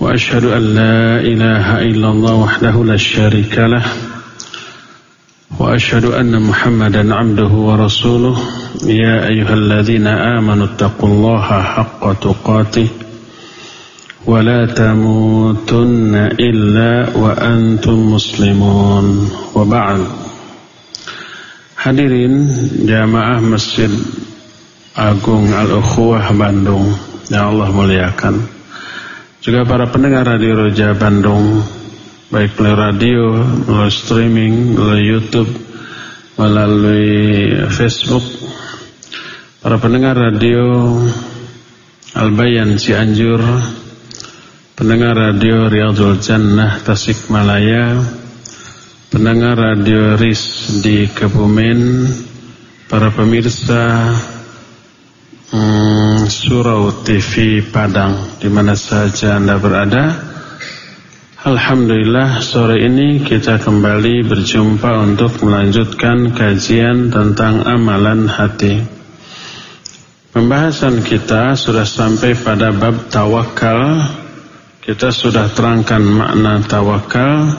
وأشهد أن لا إله إلا الله وحده لا شريك له وأشهد أن محمدا عبده ورسوله يا أيها الذين آمنوا اتقوا الله حق تقاته ولا تموتن إلا وأنتم مسلمون وبعد Hadirin jamaah Masjid Agung Al-Ukhuwah Bandung yang Allah muliakan. Juga para pendengar Radio Roja Bandung baik melalui radio, melalui streaming, melalui YouTube, melalui Facebook. Para pendengar radio Albayan Cianjur, pendengar radio Riyadul Jannah Tasikmalaya, pendengar radio RIS di Kebumen, para pemirsa hmm, Surau TV Padang di mana saja Anda berada. Alhamdulillah sore ini kita kembali berjumpa untuk melanjutkan kajian tentang amalan hati. Pembahasan kita sudah sampai pada bab tawakal. Kita sudah terangkan makna tawakal,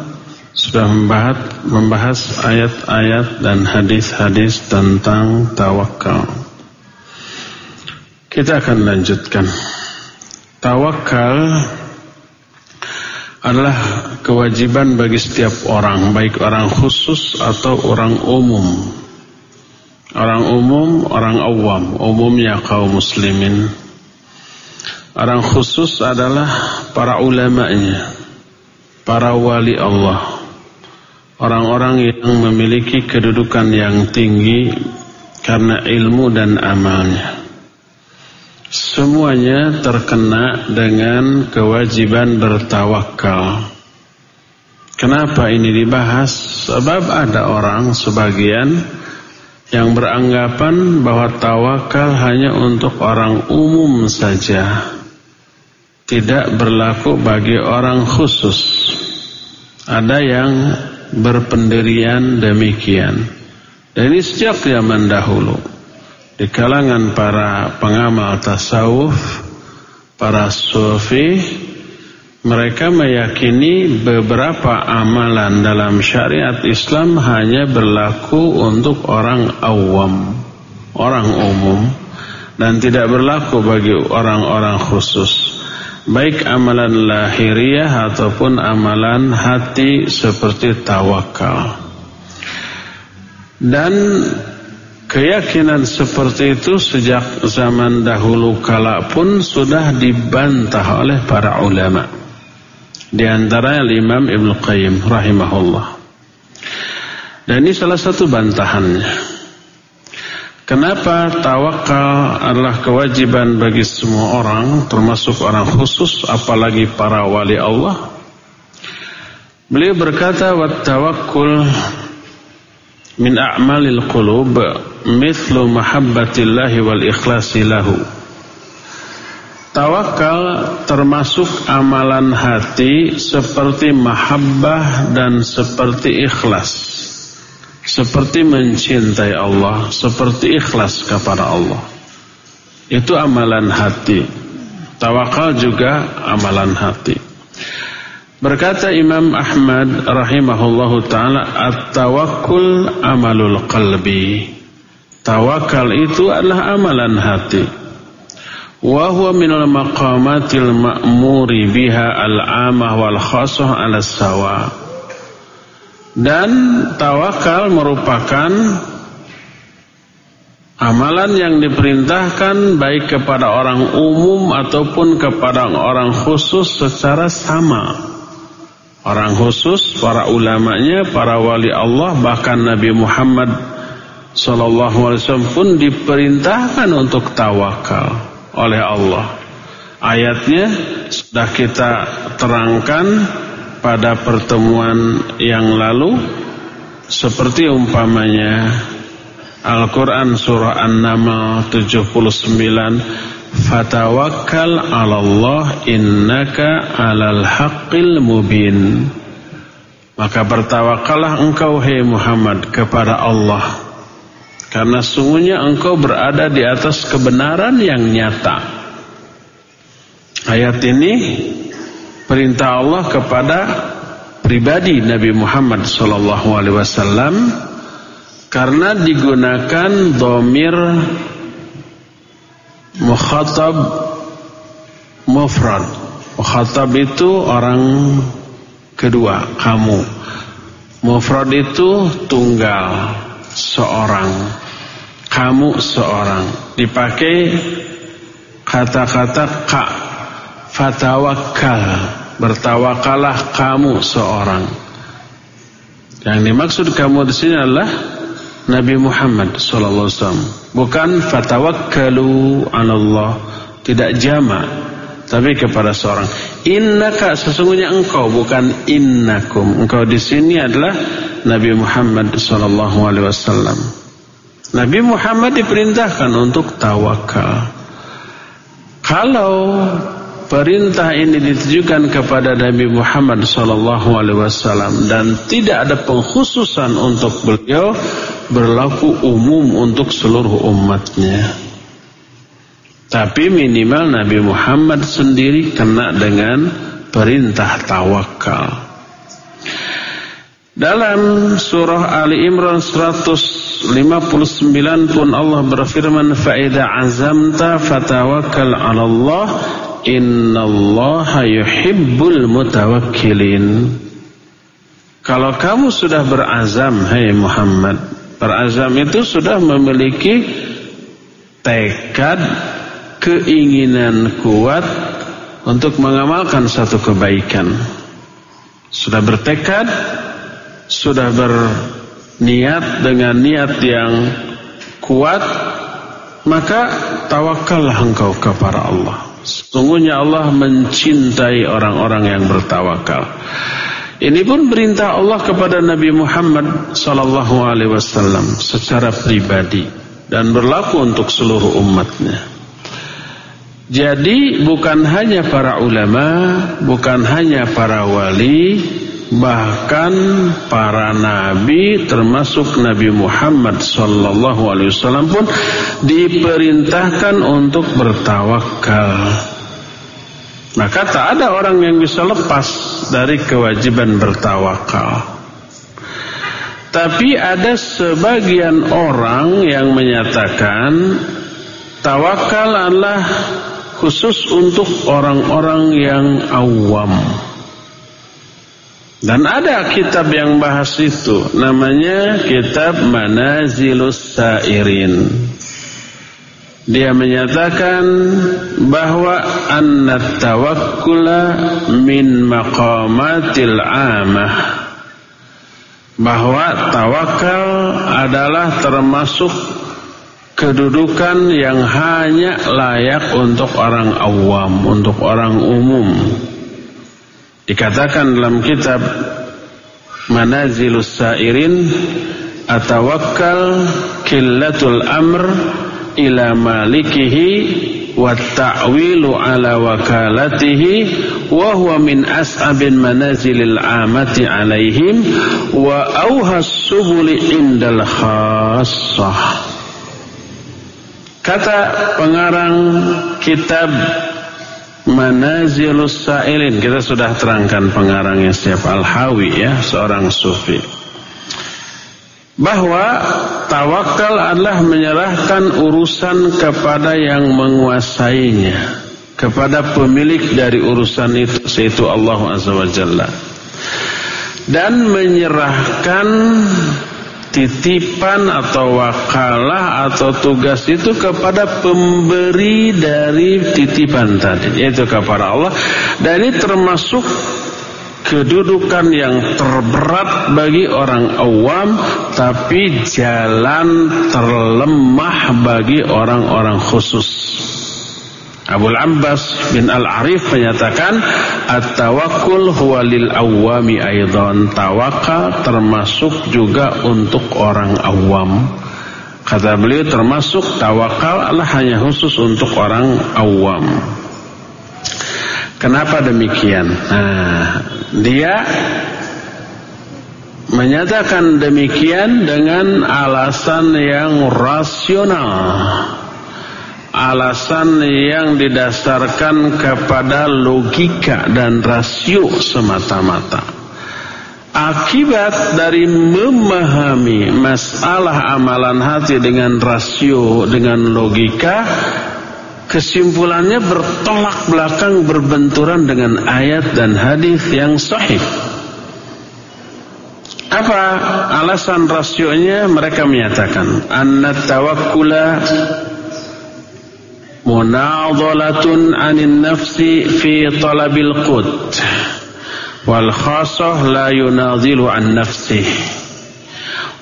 sudah membahas membahas ayat-ayat dan hadis-hadis tentang tawakal. Kita akan lanjutkan. Tawakal adalah kewajiban bagi setiap orang, baik orang khusus atau orang umum. Orang umum, orang awam, umumnya kaum muslimin. Orang khusus adalah para ulamanya, para wali Allah. Orang-orang yang memiliki kedudukan yang tinggi karena ilmu dan amalnya semuanya terkena dengan kewajiban bertawakal. Kenapa ini dibahas? Sebab ada orang sebagian yang beranggapan bahwa tawakal hanya untuk orang umum saja. Tidak berlaku bagi orang khusus. Ada yang berpendirian demikian. Dan ini sejak zaman dahulu di kalangan para pengamal tasawuf, para sufi, mereka meyakini beberapa amalan dalam syariat Islam hanya berlaku untuk orang awam, orang umum, dan tidak berlaku bagi orang-orang khusus. Baik amalan lahiriah ataupun amalan hati seperti tawakal. Dan Keyakinan seperti itu sejak zaman dahulu kala pun sudah dibantah oleh para ulama. Di antara Imam Ibn Qayyim rahimahullah. Dan ini salah satu bantahannya. Kenapa tawakal adalah kewajiban bagi semua orang, termasuk orang khusus, apalagi para wali Allah? Beliau berkata, "Wat tawakkul min a'malil qulub mithlu mahabbatillahi wal ikhlasi lahu. Tawakal termasuk amalan hati seperti mahabbah dan seperti ikhlas. Seperti mencintai Allah, seperti ikhlas kepada Allah. Itu amalan hati. Tawakal juga amalan hati. Berkata Imam Ahmad rahimahullahu taala at-tawakkul amalul qalbi. Tawakal itu adalah amalan hati. Wa huwa maqamatil ma'muri biha al-amah wal khassah ala sawa. Dan tawakal merupakan amalan yang diperintahkan baik kepada orang umum ataupun kepada orang khusus secara sama. Orang khusus, para ulamanya, para wali Allah, bahkan Nabi Muhammad Sallallahu Alaihi Wasallam pun diperintahkan untuk tawakal oleh Allah. Ayatnya sudah kita terangkan pada pertemuan yang lalu. Seperti umpamanya Al-Quran Surah An-Naml 79 Fatawakkal ala Allah innaka alal haqqil mubin. Maka bertawakallah engkau hai Muhammad kepada Allah Karena sungguhnya engkau berada di atas kebenaran yang nyata Ayat ini perintah Allah kepada pribadi Nabi Muhammad sallallahu alaihi wasallam karena digunakan domir mukhatab mufrad. Mukhatab itu orang kedua, kamu. Mufrad itu tunggal, seorang. Kamu seorang. Dipakai kata-kata ka. Fatawakkal bertawakalah kamu seorang. Yang dimaksud kamu di sini adalah Nabi Muhammad sallallahu alaihi wasallam. Bukan fatawakkalu tidak jama, tapi kepada seorang. Innaka sesungguhnya engkau bukan innakum. Engkau di sini adalah Nabi Muhammad sallallahu alaihi wasallam. Nabi Muhammad diperintahkan untuk tawakal. Kalau perintah ini ditujukan kepada Nabi Muhammad sallallahu alaihi wasallam dan tidak ada pengkhususan untuk beliau berlaku umum untuk seluruh umatnya. Tapi minimal Nabi Muhammad sendiri kena dengan perintah tawakal. Dalam surah Ali Imran 159 pun Allah berfirman faida azamta fatawakkal 'ala Allah Innallaha yuhibbul mutawakkilin. Kalau kamu sudah berazam, hai hey Muhammad, berazam itu sudah memiliki tekad, keinginan kuat untuk mengamalkan satu kebaikan. Sudah bertekad, sudah berniat dengan niat yang kuat, maka tawakallah engkau kepada Allah. Sungguhnya Allah mencintai orang-orang yang bertawakal. Ini pun perintah Allah kepada Nabi Muhammad sallallahu alaihi wasallam secara pribadi dan berlaku untuk seluruh umatnya. Jadi bukan hanya para ulama, bukan hanya para wali, bahkan para nabi termasuk Nabi Muhammad sallallahu alaihi wasallam pun diperintahkan untuk bertawakal. Maka tak ada orang yang bisa lepas dari kewajiban bertawakal. Tapi ada sebagian orang yang menyatakan tawakal adalah khusus untuk orang-orang yang awam. Dan ada kitab yang bahas itu namanya kitab Manazilus Sairin. Dia menyatakan bahwa annat tawakkula min maqamatil amah. Bahwa tawakal adalah termasuk kedudukan yang hanya layak untuk orang awam, untuk orang umum. Dikatakan dalam kitab Manazilus Sairin Atawakkal Killatul Amr Ila malikihi Wa ta'wilu ala wakalatihi Wa huwa min as'abin manazilil amati alaihim Wa awhas subuli indal khassah Kata pengarang kitab Manazilus Sa'ilin Kita sudah terangkan pengarangnya setiap Al-Hawi ya Seorang sufi. Bahwa Tawakal adalah menyerahkan urusan kepada yang menguasainya Kepada pemilik dari urusan itu Yaitu Allah Azza wa Jalla. Dan menyerahkan titipan atau wakalah atau tugas itu kepada pemberi dari titipan tadi yaitu kepada Allah. Dan ini termasuk kedudukan yang terberat bagi orang awam tapi jalan terlemah bagi orang-orang khusus Abu Abbas bin Al-Arif menyatakan At-tawakkul huwa lil awami aidan. Tawakal termasuk juga untuk orang awam. Kata beliau termasuk tawakal adalah hanya khusus untuk orang awam. Kenapa demikian? Nah, dia menyatakan demikian dengan alasan yang rasional alasan yang didasarkan kepada logika dan rasio semata-mata. Akibat dari memahami masalah amalan hati dengan rasio, dengan logika, kesimpulannya bertolak belakang berbenturan dengan ayat dan hadis yang sahih. Apa alasan rasionya? Mereka menyatakan, anna tawakkula munadhalatun 'anil nafsi fi talabil qut wal khasah la yunadhilu 'an nafsihi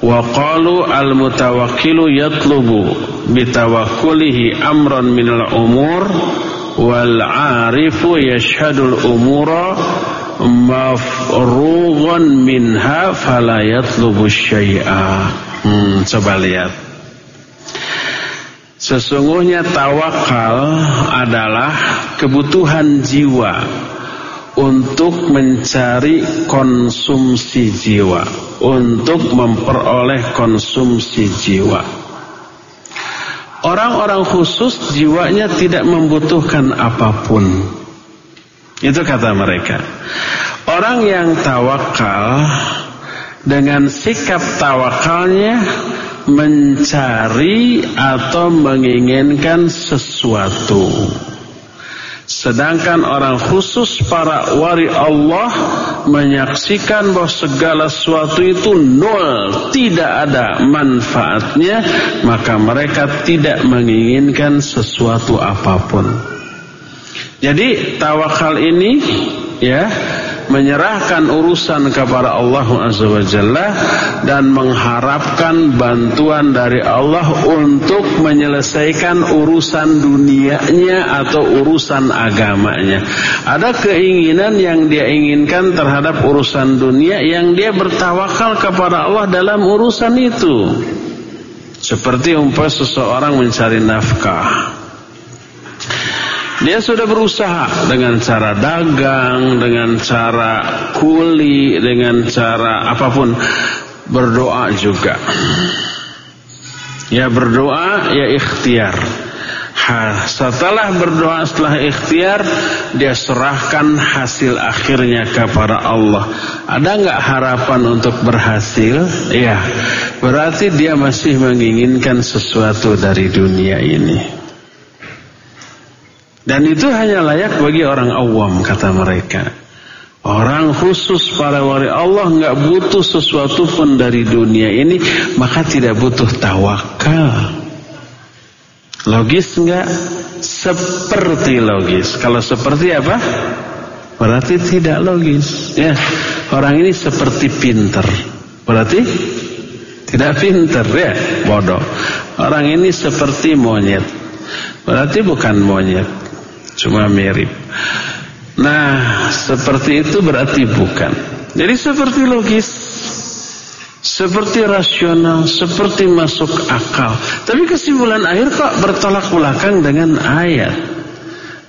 wa qalu al mutawakkilu yatlubu bitawakkulihi amran minal umur wal 'arifu yashhadu al umura mafrughan minha fala yatlubu syai'a hmm, coba lihat Sesungguhnya tawakal adalah kebutuhan jiwa untuk mencari konsumsi jiwa, untuk memperoleh konsumsi jiwa. Orang-orang khusus jiwanya tidak membutuhkan apa pun. Itu kata mereka. Orang yang tawakal dengan sikap tawakalnya mencari atau menginginkan sesuatu. Sedangkan orang khusus para wari Allah menyaksikan bahwa segala sesuatu itu nol, tidak ada manfaatnya, maka mereka tidak menginginkan sesuatu apa pun. Jadi tawakal ini ya menyerahkan urusan kepada Allah Azza wa Jalla dan mengharapkan bantuan dari Allah untuk menyelesaikan urusan dunianya atau urusan agamanya. Ada keinginan yang dia inginkan terhadap urusan dunia yang dia bertawakal kepada Allah dalam urusan itu. Seperti umpah seseorang mencari nafkah dia sudah berusaha dengan cara dagang, dengan cara kuli, dengan cara apa pun berdoa juga. Ya berdoa, ya ikhtiar. Ha, setelah berdoa, setelah ikhtiar, dia serahkan hasil akhirnya kepada Allah. Ada nggak harapan untuk berhasil? Ya, berarti dia masih menginginkan sesuatu dari dunia ini. Dan itu hanya layak bagi orang awam kata mereka. Orang khusus para wali Allah nggak butuh sesuatu pun dari dunia ini, maka tidak butuh tawakal. Logis nggak? Seperti logis. Kalau seperti apa? Berarti tidak logis. Ya, orang ini seperti pinter. Berarti tidak pinter ya, bodoh. Orang ini seperti monyet. Berarti bukan monyet cuma mirip. Nah, seperti itu berarti bukan. Jadi seperti logis, seperti rasional, seperti masuk akal. Tapi kesimpulan akhir kok bertolak belakang dengan ayat.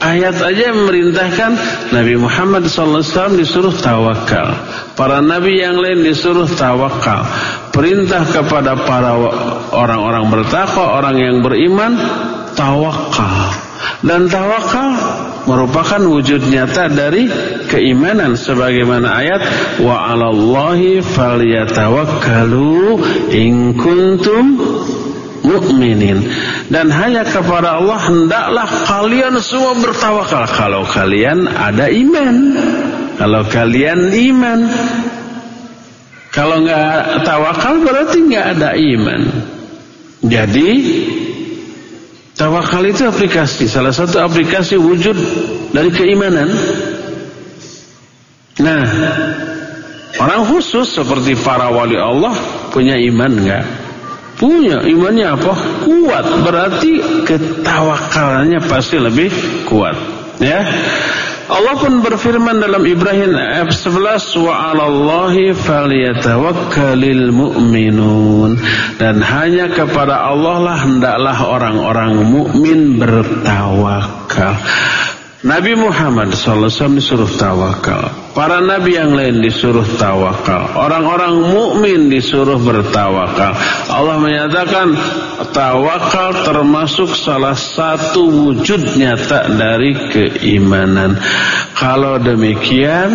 Ayat aja memerintahkan Nabi Muhammad SAW disuruh tawakal. Para nabi yang lain disuruh tawakal. Perintah kepada para orang-orang bertakwa, orang yang beriman, tawakal. Dan tawakal merupakan wujud nyata dari keimanan. Sebagaimana ayat wa 'alallahi falyatawakkalu in kuntum mu'minin. Dan hanya kepada Allah hendaklah kalian semua bertawakal. Kalau kalian ada iman. Kalau kalian iman. Kalau nggak tawakal berarti nggak ada iman. Jadi Tawakal itu aplikasi, salah satu aplikasi wujud dari keimanan. Nah, orang khusus seperti para wali Allah punya iman enggak? Punya imannya apa? Kuat. Berarti ketawakalannya pasti lebih kuat. Ya. Allah pun berfirman dalam Ibrahim ayat 11 wa 'alallahi falyatawakkalul mu'minun dan hanya kepada Allah lah hendaklah orang-orang mukmin bertawakal. Nabi Muhammad SAW disuruh tawakal. Para nabi yang lain disuruh tawakal. Orang-orang mukmin disuruh bertawakal. Allah menyatakan tawakal termasuk salah satu wujud nyata dari keimanan. Kalau demikian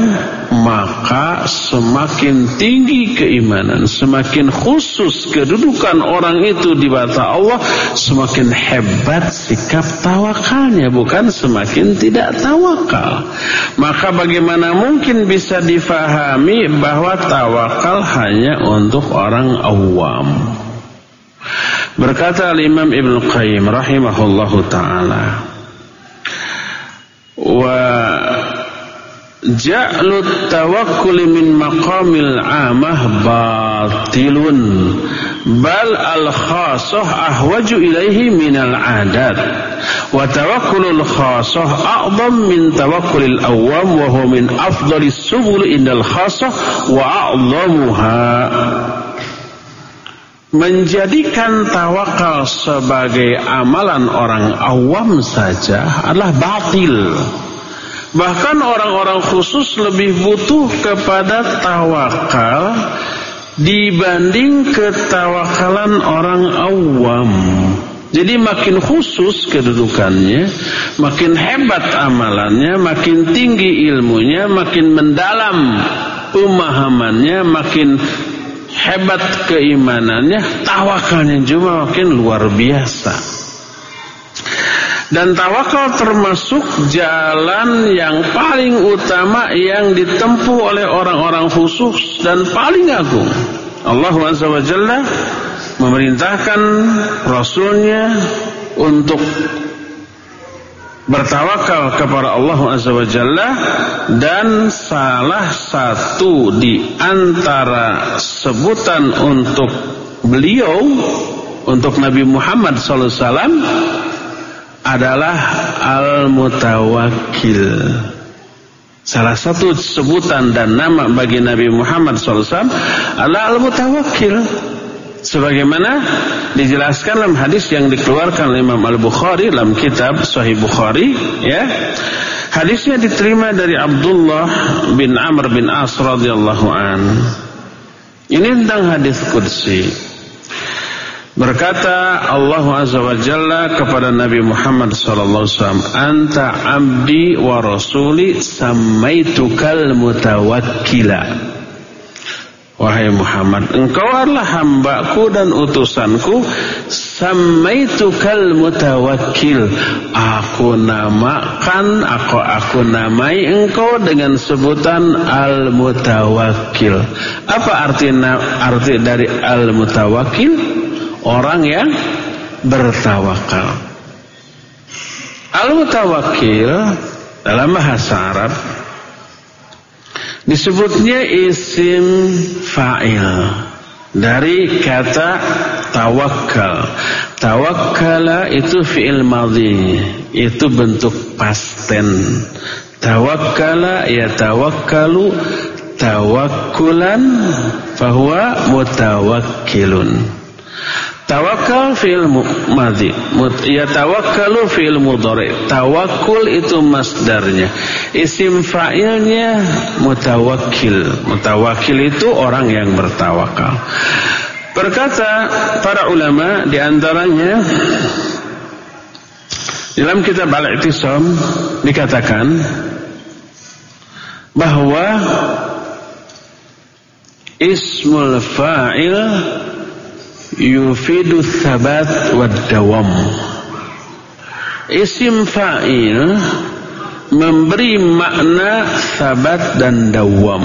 maka semakin tinggi keimanan, semakin khusus kedudukan orang itu di mata Allah, semakin hebat sikap tawakalnya, bukan semakin tidak tawakal. Maka bagaimana mungkin bisa difahami bahwa tawakal hanya untuk orang awam? Berkata Imam Ibn Qayyim rahimahullahu taala wa ja'lut tawakkul min maqamil amah batilun. Bal al khasah ahwaju ilaihi min al adat. Wa tawakkulul khasah a'zam min tawakkulil awam wa huwa min afdalis subul indal khasah wa a'zamuha. Menjadikan tawakal sebagai amalan orang awam saja adalah batil Bahkan orang-orang khusus lebih butuh kepada tawakal dibanding ketawakalan orang awam. Jadi makin khusus kedudukannya, makin hebat amalannya, makin tinggi ilmunya, makin mendalam pemahamannya, makin hebat keimanannya, tawakalnya juga makin luar biasa. Dan tawakal termasuk jalan yang paling utama yang ditempuh oleh orang-orang khusus dan paling agung. Allah Jalla memerintahkan Rasulnya untuk bertawakal kepada Allah Jalla dan salah satu di antara sebutan untuk beliau untuk Nabi Muhammad wasallam adalah Al-Mutawakkil. Salah satu sebutan dan nama bagi Nabi Muhammad SAW adalah Al-Mutawakkil. Sebagaimana dijelaskan dalam hadis yang dikeluarkan oleh Imam Al-Bukhari dalam kitab Sahih Bukhari, ya. Hadisnya diterima dari Abdullah bin Amr bin As radhiyallahu an. Ini tentang hadis kursi. Berkata Allah Azza wa Jalla kepada Nabi Muhammad sallallahu alaihi wasallam, "Anta 'abdi wa rasuli samaitukal mutawakkila." Wahai Muhammad, engkau adalah hambaku dan utusanku, samaitukal mutawakkil. Aku namakan, aku aku namai engkau dengan sebutan al-mutawakkil. Apa arti arti dari al-mutawakkil? Orang yang bertawakal. Al-mutawakkil dalam bahasa Arab disebutnya isim fa'il dari kata tawakal. Tawakkala itu fi'il madhi, itu bentuk pasten. Tawakkala ya tawakkalu tawakkulan fahuwa mutawakkilun. Tawakal fi'il madhi. Ya tawakkalu fi'il mudhari. Tawakul itu masdarnya. Isim fa'ilnya mutawakkil. Mutawakkil itu orang yang bertawakal. Berkata para ulama di antaranya dalam kitab Al-I'tisam dikatakan bahwa ismul fa'il yufidu thabat wa dawam. Isim fa'il memberi makna sabat dan dawam.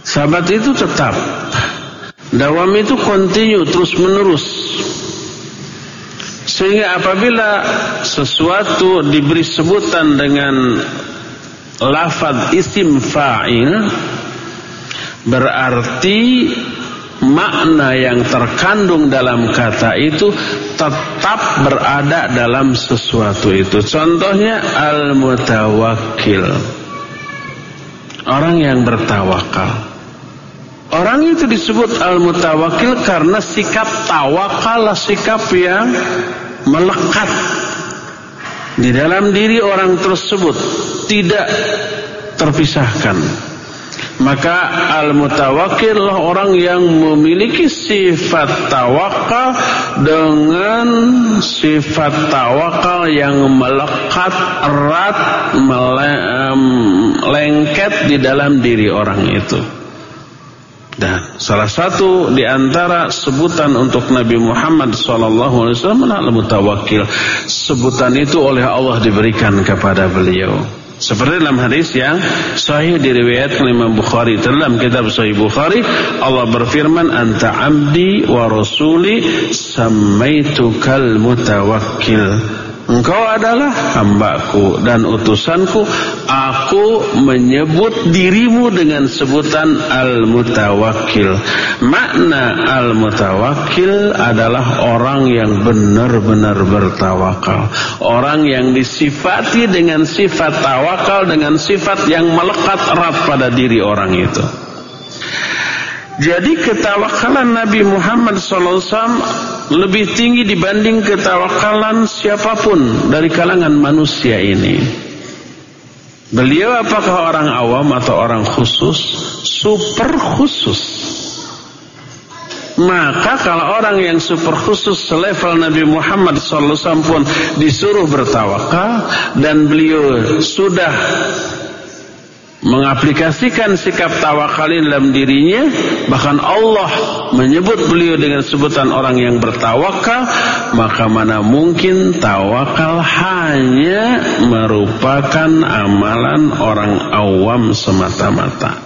Sabat itu tetap. Dawam itu kontinu terus menerus. Sehingga apabila sesuatu diberi sebutan dengan lafaz isim fa'il berarti makna yang terkandung dalam kata itu tetap berada dalam sesuatu itu. Contohnya al-mutawakkil. Orang yang bertawakal. Orang itu disebut al-mutawakkil karena sikap tawakal sikap yang melekat di dalam diri orang tersebut tidak terpisahkan maka al-mutawakkil orang yang memiliki sifat tawakal dengan sifat tawakal yang melekat erat melengket di dalam diri orang itu dan salah satu di antara sebutan untuk Nabi Muhammad SAW adalah al-mutawakkil. Sebutan itu oleh Allah diberikan kepada beliau. Seperti dalam hadis yang sahih diriwayatkan Imam Bukhari dalam kitab Sahih Bukhari Allah berfirman anta abdi wa rasuli samaitukal mutawakkil Engkau adalah hambaku dan utusanku. Aku menyebut dirimu dengan sebutan Al-Mutawakkil. Makna Al-Mutawakkil adalah orang yang benar-benar bertawakal. Orang yang disifati dengan sifat tawakal, dengan sifat yang melekat erat pada diri orang itu. Jadi ketawakalan Nabi Muhammad SAW lebih tinggi dibanding ketawakalan siapa pun dari kalangan manusia ini. Beliau apakah orang awam atau orang khusus? Super khusus. Maka kalau orang yang super khusus selevel Nabi Muhammad SAW pun disuruh bertawakal dan beliau sudah mengaplikasikan sikap tawakal dalam dirinya bahkan Allah menyebut beliau dengan sebutan orang yang bertawakal maka mana mungkin tawakal hanya merupakan amalan orang awam semata-mata.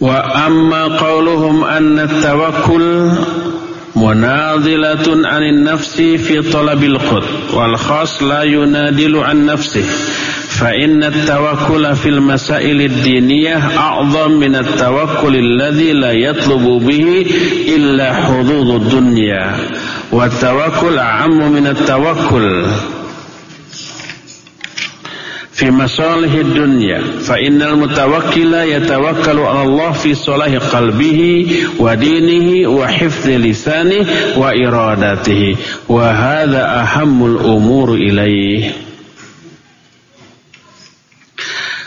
Wa amma qauluhum anna tawakkul munadilatun anin nafsi fi talabil qut wal khas la yunadilu an nafsihi فإن التوكل في المسائل الدينية أعظم من التوكل الذي لا يطلب به إلا حظوظ الدنيا. والتوكل أعم من التوكل في مصالح الدنيا. فإن المتوكل يتوكل على الله في صلاح قلبه ودينه وحفظ لسانه وإرادته. وهذا أهم الأمور إليه.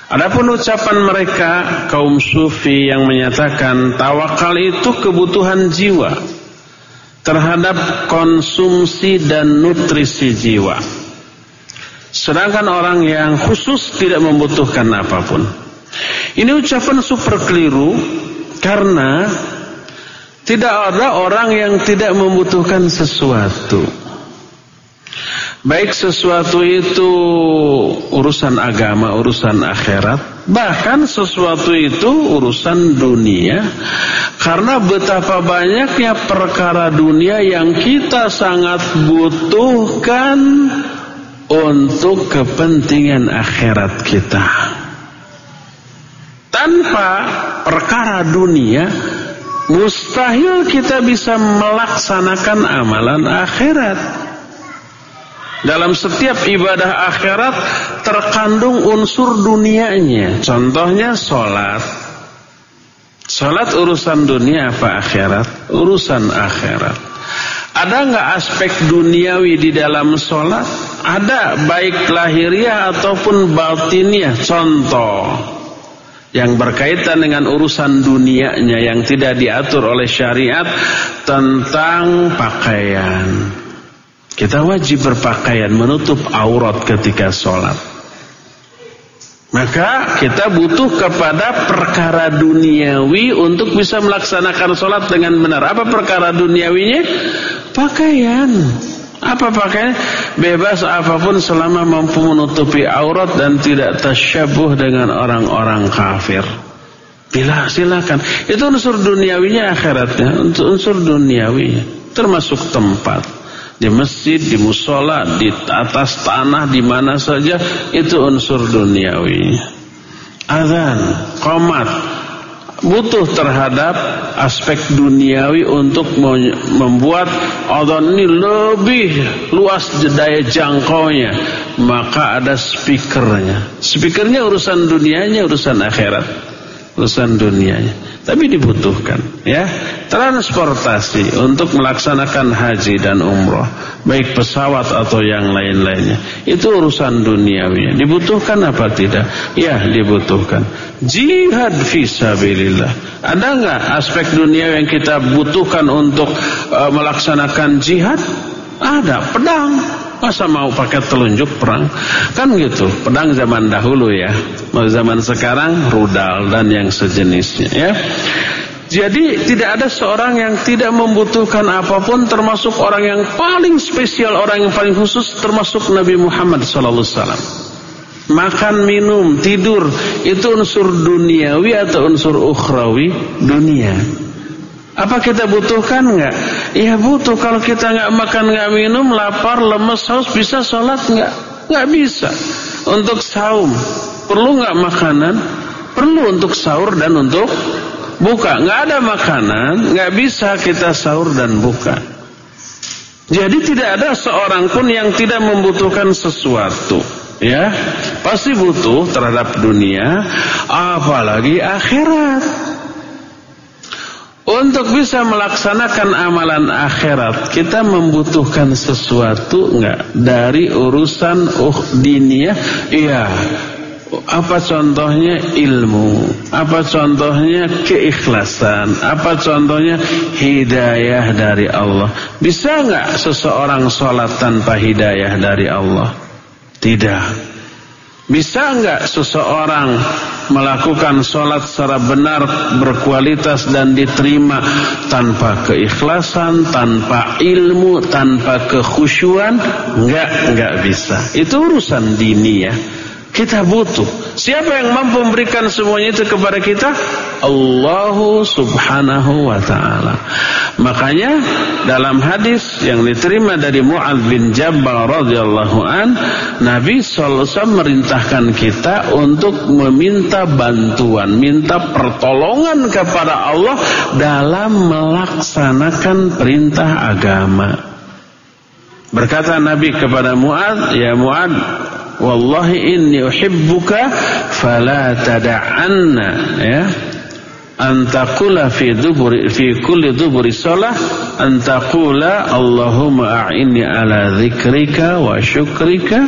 Adapun ucapan mereka kaum sufi yang menyatakan tawakal itu kebutuhan jiwa terhadap konsumsi dan nutrisi jiwa. Sedangkan orang yang khusus tidak membutuhkan apa pun. Ini ucapan super keliru karena tidak ada orang yang tidak membutuhkan sesuatu. Baik sesuatu itu urusan agama, urusan akhirat, bahkan sesuatu itu urusan dunia. Karena betapa banyaknya perkara dunia yang kita sangat butuhkan untuk kepentingan akhirat kita. Tanpa perkara dunia, mustahil kita bisa melaksanakan amalan akhirat. Dalam setiap ibadah akhirat terkandung unsur dunianya. Contohnya sholat. Sholat urusan dunia apa akhirat? Urusan akhirat. Ada nggak aspek duniawi di dalam sholat? Ada baik lahiriah ataupun batiniah. Contoh yang berkaitan dengan urusan dunianya yang tidak diatur oleh syariat tentang pakaian. Kita wajib berpakaian menutup aurat ketika sholat. Maka kita butuh kepada perkara duniawi untuk bisa melaksanakan sholat dengan benar. Apa perkara duniawinya? Pakaian. Apa pakaian? Bebas apa pun selama mampu menutupi aurat dan tidak tasyabuh dengan orang-orang kafir. Bila silakan. Itu unsur duniawinya akhiratnya. Unsur duniawinya. Termasuk tempat di masjid, di musola, di atas tanah, di mana saja itu unsur duniawi. Azan, komat, butuh terhadap aspek duniawi untuk membuat adhan ini lebih luas daya jangkaunya. Maka ada speakernya. Speakernya urusan dunianya urusan akhirat urusan dunianya tapi dibutuhkan ya. Transportasi untuk melaksanakan haji dan umroh baik pesawat atau yang lain-lainnya itu urusan duniawi. Dibutuhkan apa tidak? Ya dibutuhkan. Jihad fisabilillah ada nggak aspek dunia yang kita butuhkan untuk uh, melaksanakan jihad? Ada pedang Masa mau pakai telunjuk perang? Kan gitu, pedang zaman dahulu ya. Zaman sekarang rudal dan yang sejenisnya ya. Jadi tidak ada seorang yang tidak membutuhkan apa pun termasuk orang yang paling spesial, orang yang paling khusus termasuk Nabi Muhammad wasallam. Makan, minum, tidur itu unsur duniawi atau unsur ukhrawi? Dunia. Apa kita butuhkan enggak? Ya butuh. Kalau kita enggak makan, enggak minum, lapar, lemes, haus, bisa sholat enggak? Enggak bisa. Untuk saum, perlu enggak makanan? Perlu untuk sahur dan untuk buka. Enggak ada makanan, enggak bisa kita sahur dan buka. Jadi tidak ada seorang pun yang tidak membutuhkan sesuatu. Ya, pasti butuh terhadap dunia, apalagi akhirat. Untuk bisa melaksanakan amalan akhirat kita membutuhkan sesuatu enggak dari urusan uh diniyah? Iya. Apa contohnya ilmu? Apa contohnya keikhlasan? Apa contohnya hidayah dari Allah? Bisa enggak seseorang sholat tanpa hidayah dari Allah? Tidak. Bisa enggak seseorang melakukan sholat secara benar, berkualitas dan diterima tanpa keikhlasan, tanpa ilmu, tanpa kekhusyuan? Enggak, enggak bisa. Itu urusan dini ya. Kita butuh. Siapa yang mampu memberikan semuanya itu kepada kita? Allah subhanahu wa ta'ala. Makanya dalam hadis yang diterima dari Mu'ad bin Jabal radhiyallahu an, Nabi sallallahu merintahkan kita untuk meminta bantuan, minta pertolongan kepada Allah dalam melaksanakan perintah agama. Berkata Nabi kepada Mu'ad, "Ya Mu'ad, wallahi inni uhibbuka fala tada'anna." Ya antakula fi duburi fi kulli duburi salah antakula Allahumma a'inni ala dzikrika wa syukrika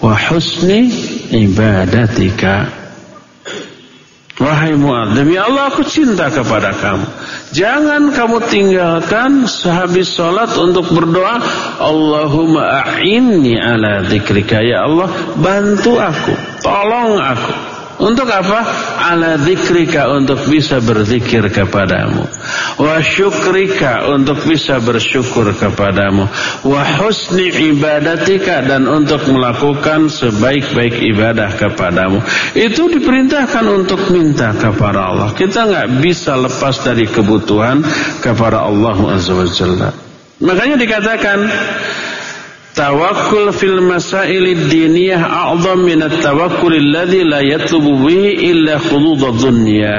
wa husni ibadatika Wahai Mu'ad, demi Allah aku cinta kepada kamu. Jangan kamu tinggalkan sehabis sholat untuk berdoa. Allahumma a'inni ala dzikrika. Ya Allah, bantu aku. Tolong aku. Untuk apa? Ala dzikrika untuk bisa berzikir kepadamu. Wa syukrika untuk bisa bersyukur kepadamu. Wa husni ibadatika dan untuk melakukan sebaik-baik ibadah kepadamu. Itu diperintahkan untuk minta kepada Allah. Kita nggak bisa lepas dari kebutuhan kepada Allah Azza. Makanya dikatakan Tawakkul fil masailid diniyah a'zam min at-tawakkul alladhi la yatlubu bihi illa dunya.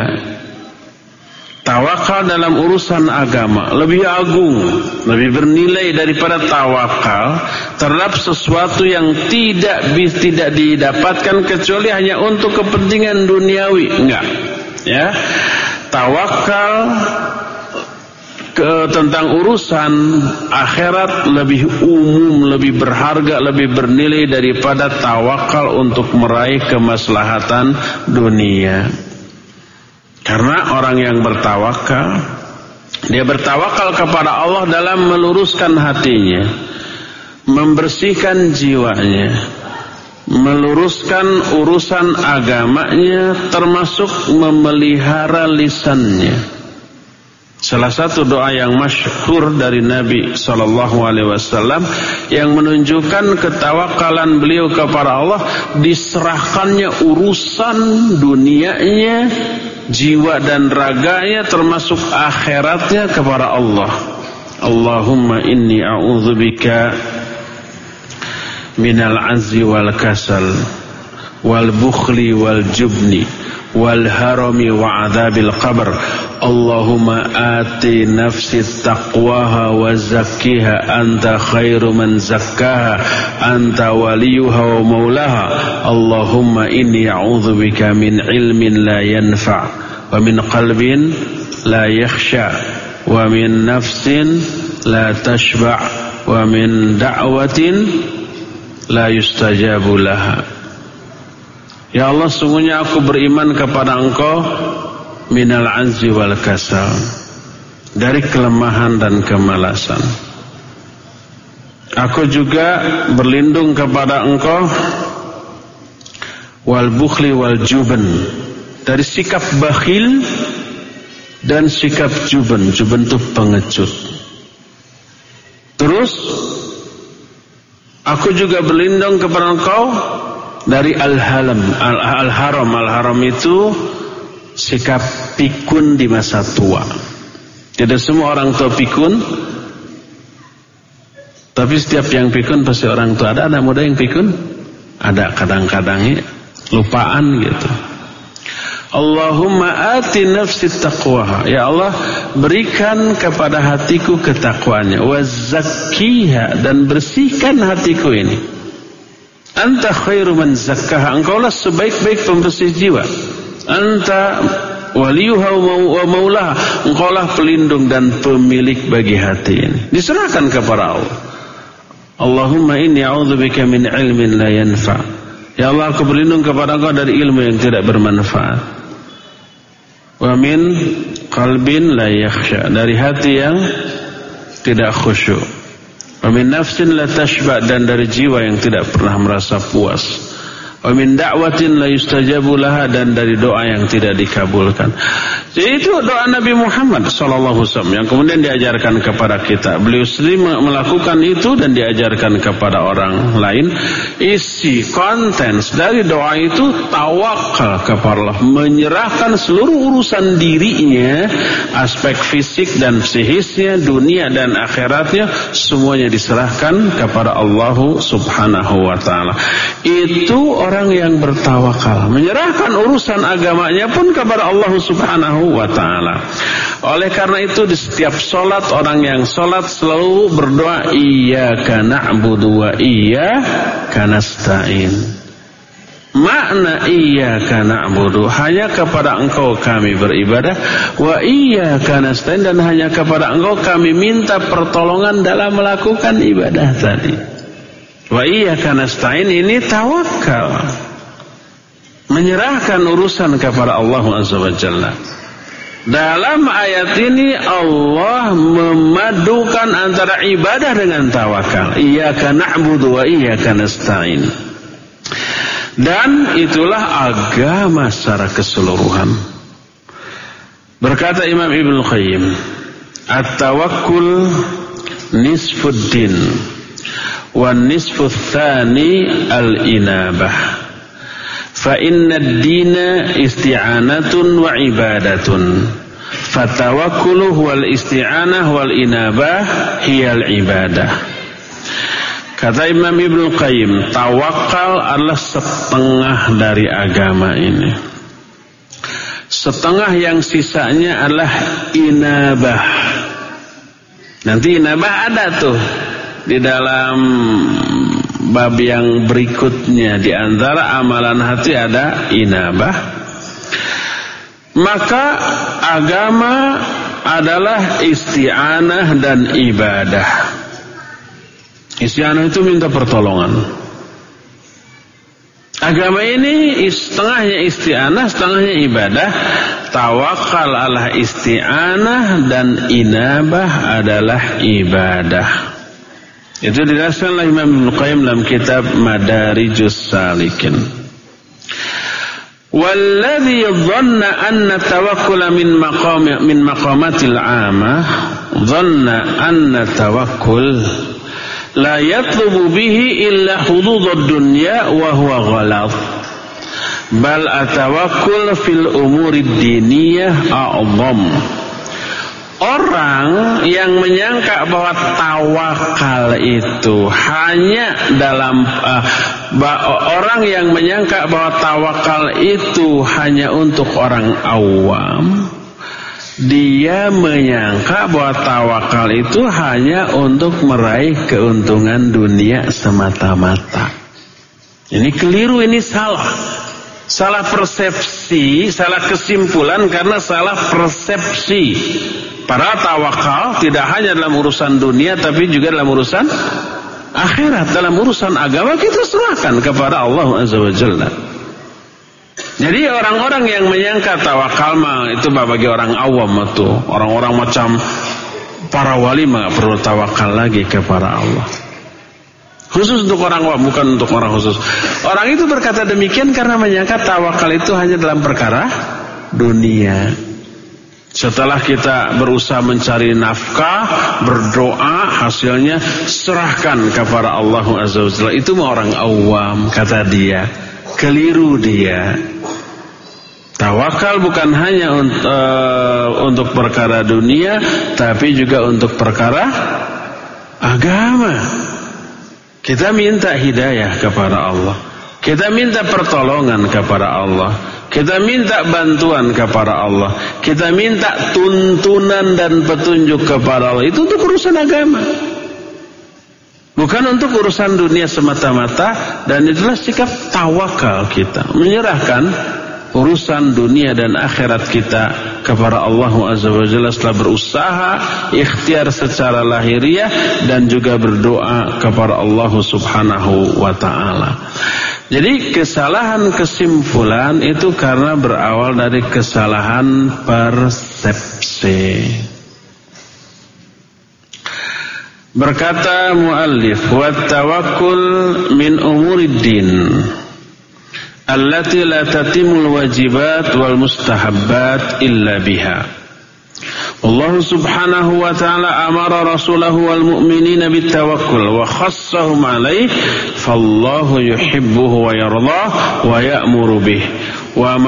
Tawakal dalam urusan agama lebih agung, lebih bernilai daripada tawakal terhadap sesuatu yang tidak tidak didapatkan kecuali hanya untuk kepentingan duniawi. Enggak. Ya. Tawakal ke, tentang urusan akhirat lebih umum, lebih berharga, lebih bernilai daripada tawakal untuk meraih kemaslahatan dunia. Karena orang yang bertawakal, dia bertawakal kepada Allah dalam meluruskan hatinya, membersihkan jiwanya, meluruskan urusan agamanya termasuk memelihara lisannya Salah satu doa yang masyhur dari Nabi sallallahu alaihi wasallam yang menunjukkan ketawakalan beliau kepada Allah diserahkannya urusan dunianya, jiwa dan raganya termasuk akhiratnya kepada Allah. Allahumma inni a'udzubika minal azzi wal kasal wal bukhli wal jubni Allahumma ati nafsi taqwaha wa zakkiha. Anta khairu man zakkaha. Anta waliyuha wa maulaha Allahumma inni a'udzubika min ilmin la yanfa wa min qalbin la yakhsha wa min nafsin la tashba' wa min da'watin la yustajabu laha. Ya Allah sungguhnya aku beriman kepada engkau minal azzi wal kasal dari kelemahan dan kemalasan. Aku juga berlindung kepada engkau wal bukhli wal dari sikap bakhil dan sikap juban. Juban itu pengecut. Terus aku juga berlindung kepada engkau dari al-halam al-haram al-haram itu sikap pikun di masa tua. Tidak semua orang tua pikun tapi setiap yang pikun pasti orang tua. Ada anak muda yang pikun? Ada kadang-kadang lupaan gitu. Allahumma ati nafsi taqwaha. Ya Allah berikan kepada hatiku ketakwaannya. Wa zakkiha dan bersihkan hatiku ini. Anta khairu man zakkaha. Engkaulah sebaik-baik pembersih jiwa. Anta waliyuha wa maulaha. Engkaulah pelindung dan pemilik bagi hati ini. Diserahkan kepada Allah. Allahumma inni a'udzubika min ilmin la yanfa. Ya Allah aku berlindung kepada Engkau dari ilmu yang tidak bermanfaat. Wa min qalbin la yakhsha. Dari hati yang tidak khusyuk. Wamin nafsin la tashba dan dari jiwa yang tidak pernah merasa puas. Wa min da'watin la yustajabu laha dan dari doa yang tidak dikabulkan. Jadi itu doa Nabi Muhammad sallallahu wasallam yang kemudian diajarkan kepada kita. Beliau sendiri melakukan itu dan diajarkan kepada orang lain. Isi konten dari doa itu tawakal kepada Allah, menyerahkan seluruh urusan dirinya, aspek fisik dan psikisnya, dunia dan akhiratnya semuanya diserahkan kepada Allah Subhanahu wa taala. Itu orang yang bertawakal, menyerahkan urusan agamanya pun kepada Allah Subhanahu wa taala. Oleh karena itu di setiap solat orang yang solat selalu berdoa iyyaka na'budu wa iyyaka nasta'in. Makna iyyaka na'budu hanya kepada engkau kami beribadah wa iyyaka nasta'in dan hanya kepada engkau kami minta pertolongan dalam melakukan ibadah tadi. Wa iyyaka nasta'in ini tawakal. Menyerahkan urusan kepada Allah Azza wa Jalla. Dalam ayat ini Allah memadukan antara ibadah dengan tawakal. Iyyaka na'budu wa iyyaka nasta'in. Dan itulah agama secara keseluruhan. Berkata Imam Ibn Qayyim, At-tawakkul nisfuddin wan nisfu tsani al inabah fa inna ad-dina isti'anatun wa ibadatun. Fatawakkulu wal isti'anah wal inabah hiyal ibadah. Kata Imam Ibnu Qayyim tawakal adalah setengah dari agama ini. Setengah yang sisanya adalah inabah. Nanti inabah ada tuh di dalam bab yang berikutnya di antara amalan hati ada inabah. Maka agama adalah isti'anah dan ibadah. Isti'anah itu minta pertolongan. Agama ini setengahnya isti'anah setengahnya ibadah. Tawakal adalah isti'anah dan inabah adalah ibadah itu dijelaskan oleh Imam Ibnu Qayyim dalam kitab Madarijus Salikin. Walladhi dhanna anna tawakkula min maqam min maqamatil 'amah dhanna anna tawakkul la yatlubu bihi illa hududud dunya wa huwa ghalat. Bal atawakkul fil umuri diniyah a'zam Orang yang menyangka bahwa tawakal itu hanya dalam uh, orang yang menyangka bahwa tawakal itu hanya untuk orang awam, dia menyangka bahwa tawakal itu hanya untuk meraih keuntungan dunia semata-mata. Ini keliru, ini salah. Salah persepsi, salah kesimpulan karena salah persepsi. Para tawakal tidak hanya dalam urusan dunia tapi juga dalam urusan akhirat. Dalam urusan agama kita serahkan kepada Allah Azza wa Jalla. Jadi orang-orang yang menyangka tawakal mah itu bagi orang awam itu, orang-orang macam para wali mah perlu tawakal lagi kepada Allah. Khusus untuk orang awam, bukan untuk orang khusus. Orang itu berkata demikian karena menyangka tawakal itu hanya dalam perkara dunia. Setelah kita berusaha mencari nafkah, berdoa, hasilnya serahkan kepada Allah Azza wa Jalla. Itu orang awam, kata dia. Keliru dia. Tawakal bukan hanya untuk, eh, untuk perkara dunia, tapi juga untuk perkara agama. Kita minta hidayah kepada Allah. Kita minta pertolongan kepada Allah. Kita minta bantuan kepada Allah. Kita minta tuntunan dan petunjuk kepada Allah. Itu untuk urusan agama. Bukan untuk urusan dunia semata-mata. Dan itulah sikap tawakal kita. Menyerahkan urusan dunia dan akhirat kita kepada Allah Azza wa Jalla setelah berusaha ikhtiar secara lahiriah dan juga berdoa kepada Allah Subhanahu wa taala. Jadi kesalahan kesimpulan itu karena berawal dari kesalahan persepsi. Berkata muallif, "Wa tawakkul min umuriddin allati la tatimul wajibat wal mustahabbat illa biha." Allah subhanahu wa ta'ala amara rasulahu wal mu'minina bitawakkul wa khassahum alaih fallahu yuhibbuhu wa yardah wa ya'muru bih wa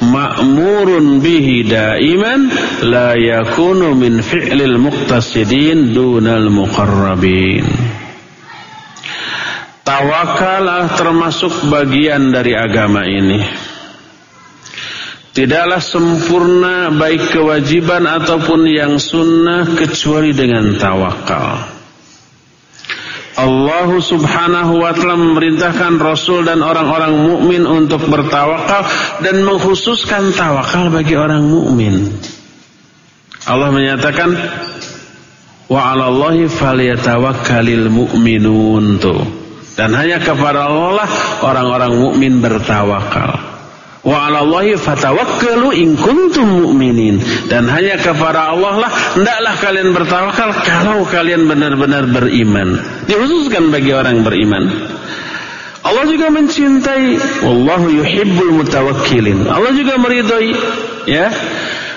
ma'murun bihi daiman la yakunu min fi'lil muqtasidin dunal muqarrabin Tawakal termasuk bagian dari agama ini. Tidaklah sempurna baik kewajiban ataupun yang sunnah kecuali dengan tawakal. Allah subhanahu wa ta'ala memerintahkan Rasul dan orang-orang mukmin untuk bertawakal dan mengkhususkan tawakal bagi orang mukmin. Allah menyatakan wa 'alallahi falyatawakkalul mu'minun tuh. Dan hanya kepada Allah orang-orang mukmin bertawakal. Wa 'alallahi fatawakkalu in kuntum mu'minin. Dan hanya kepada Allah lah hendaklah kalian bertawakal kalau kalian benar-benar beriman. Dikhususkan bagi orang beriman. Allah juga mencintai wallahu yuhibbul mutawakkilin. Allah juga meridhai ya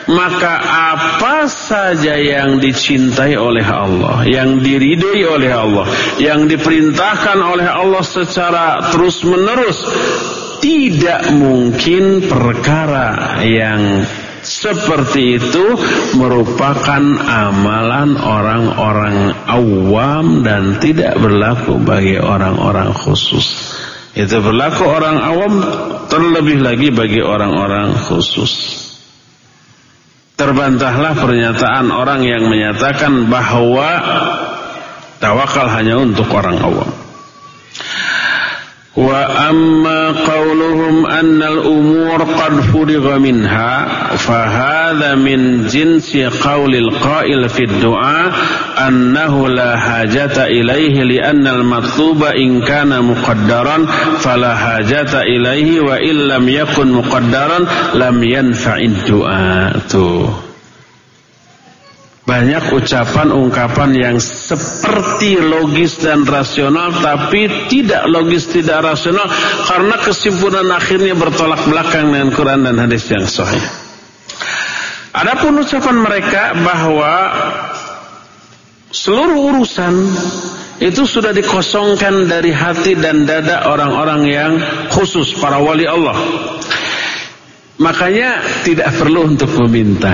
maka apa saja yang dicintai oleh Allah, yang diridhoi oleh Allah, yang diperintahkan oleh Allah secara terus-menerus, tidak mungkin perkara yang seperti itu merupakan amalan orang-orang awam dan tidak berlaku bagi orang-orang khusus. Itu berlaku orang awam terlebih lagi bagi orang-orang khusus. Terbantahlah pernyataan orang yang menyatakan bahwa tawakal hanya untuk orang awam. وأما قولهم أن الأمور قد فرغ منها فهذا من جنس قول القائل في الدعاء أنه لا حاجة إليه لأن المطلوب إن كان مقدرا فلا حاجة إليه وإن لم يكن مقدرا لم ينفع الدعاء. Banyak ucapan ungkapan yang seperti logis dan rasional tapi tidak logis tidak rasional karena kesimpulan akhirnya bertolak belakang dengan Quran dan hadis yang sahih. Adapun ucapan mereka bahwa seluruh urusan itu sudah dikosongkan dari hati dan dada orang-orang yang khusus para wali Allah Makanya tidak perlu untuk meminta.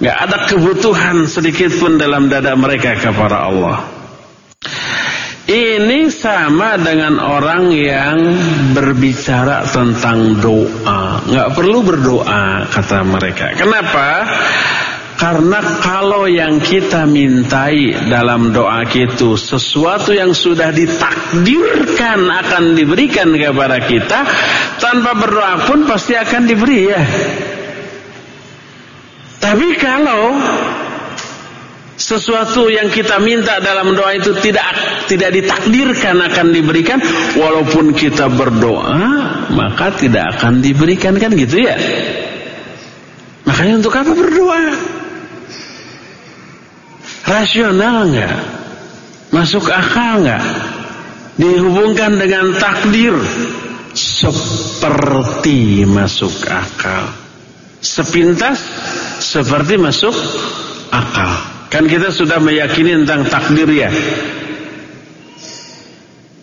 Gak ada kebutuhan sedikit pun dalam dada mereka kepada Allah. Ini sama dengan orang yang berbicara tentang doa. Gak perlu berdoa kata mereka. Kenapa? Karena kalau yang kita mintai dalam doa itu sesuatu yang sudah ditakdirkan akan diberikan kepada kita, tanpa berdoa pun pasti akan diberi ya. Tapi kalau sesuatu yang kita minta dalam doa itu tidak tidak ditakdirkan akan diberikan walaupun kita berdoa maka tidak akan diberikan kan gitu ya makanya untuk apa berdoa rasional nggak? Masuk akal nggak? Dihubungkan dengan takdir seperti masuk akal. Sepintas seperti masuk akal. Kan kita sudah meyakini tentang takdir ya.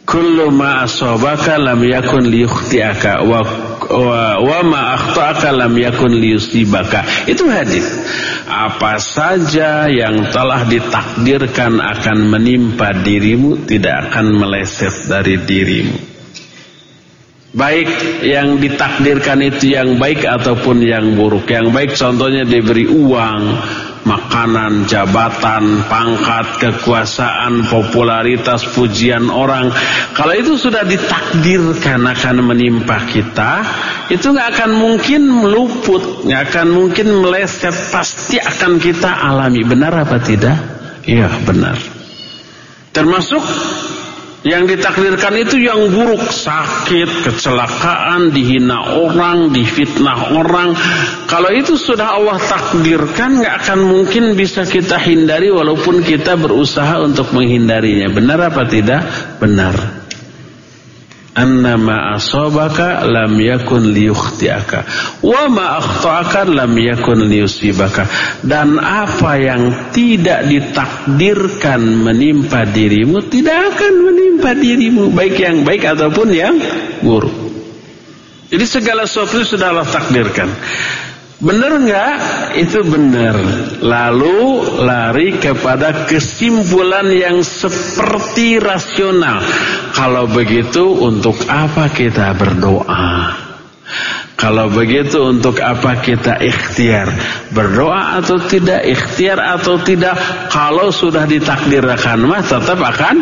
Kullu ma asabaka lam yakun liyukhti'aka wa wa, wa ma akhta'aka lam yakun liyusibaka. Itu hadis. Apa saja yang telah ditakdirkan akan menimpa dirimu tidak akan meleset dari dirimu. Baik yang ditakdirkan itu yang baik ataupun yang buruk. Yang baik contohnya diberi uang, makanan, jabatan, pangkat, kekuasaan, popularitas, pujian orang. Kalau itu sudah ditakdirkan akan menimpa kita, itu nggak akan mungkin meluput, nggak akan mungkin meleset, pasti akan kita alami. Benar apa tidak? Iya, benar. Termasuk yang ditakdirkan itu yang buruk, sakit, kecelakaan, dihina orang, difitnah orang. Kalau itu sudah Allah takdirkan, nggak akan mungkin bisa kita hindari walaupun kita berusaha untuk menghindarinya. Benar apa tidak? Benar annama asabaka lam yakun liyukhtiaka. Wa ma akhta'aka lam yakun liyusibaka. Dan apa yang tidak ditakdirkan menimpa dirimu tidak akan menimpa dirimu. Baik yang baik ataupun yang buruk. Jadi segala sesuatu sudah Allah takdirkan Benar enggak? Itu benar. Lalu lari kepada kesimpulan yang seperti rasional. Kalau begitu untuk apa kita berdoa? Kalau begitu untuk apa kita ikhtiar? Berdoa atau tidak, ikhtiar atau tidak? Kalau sudah ditakdirkan mah tetap akan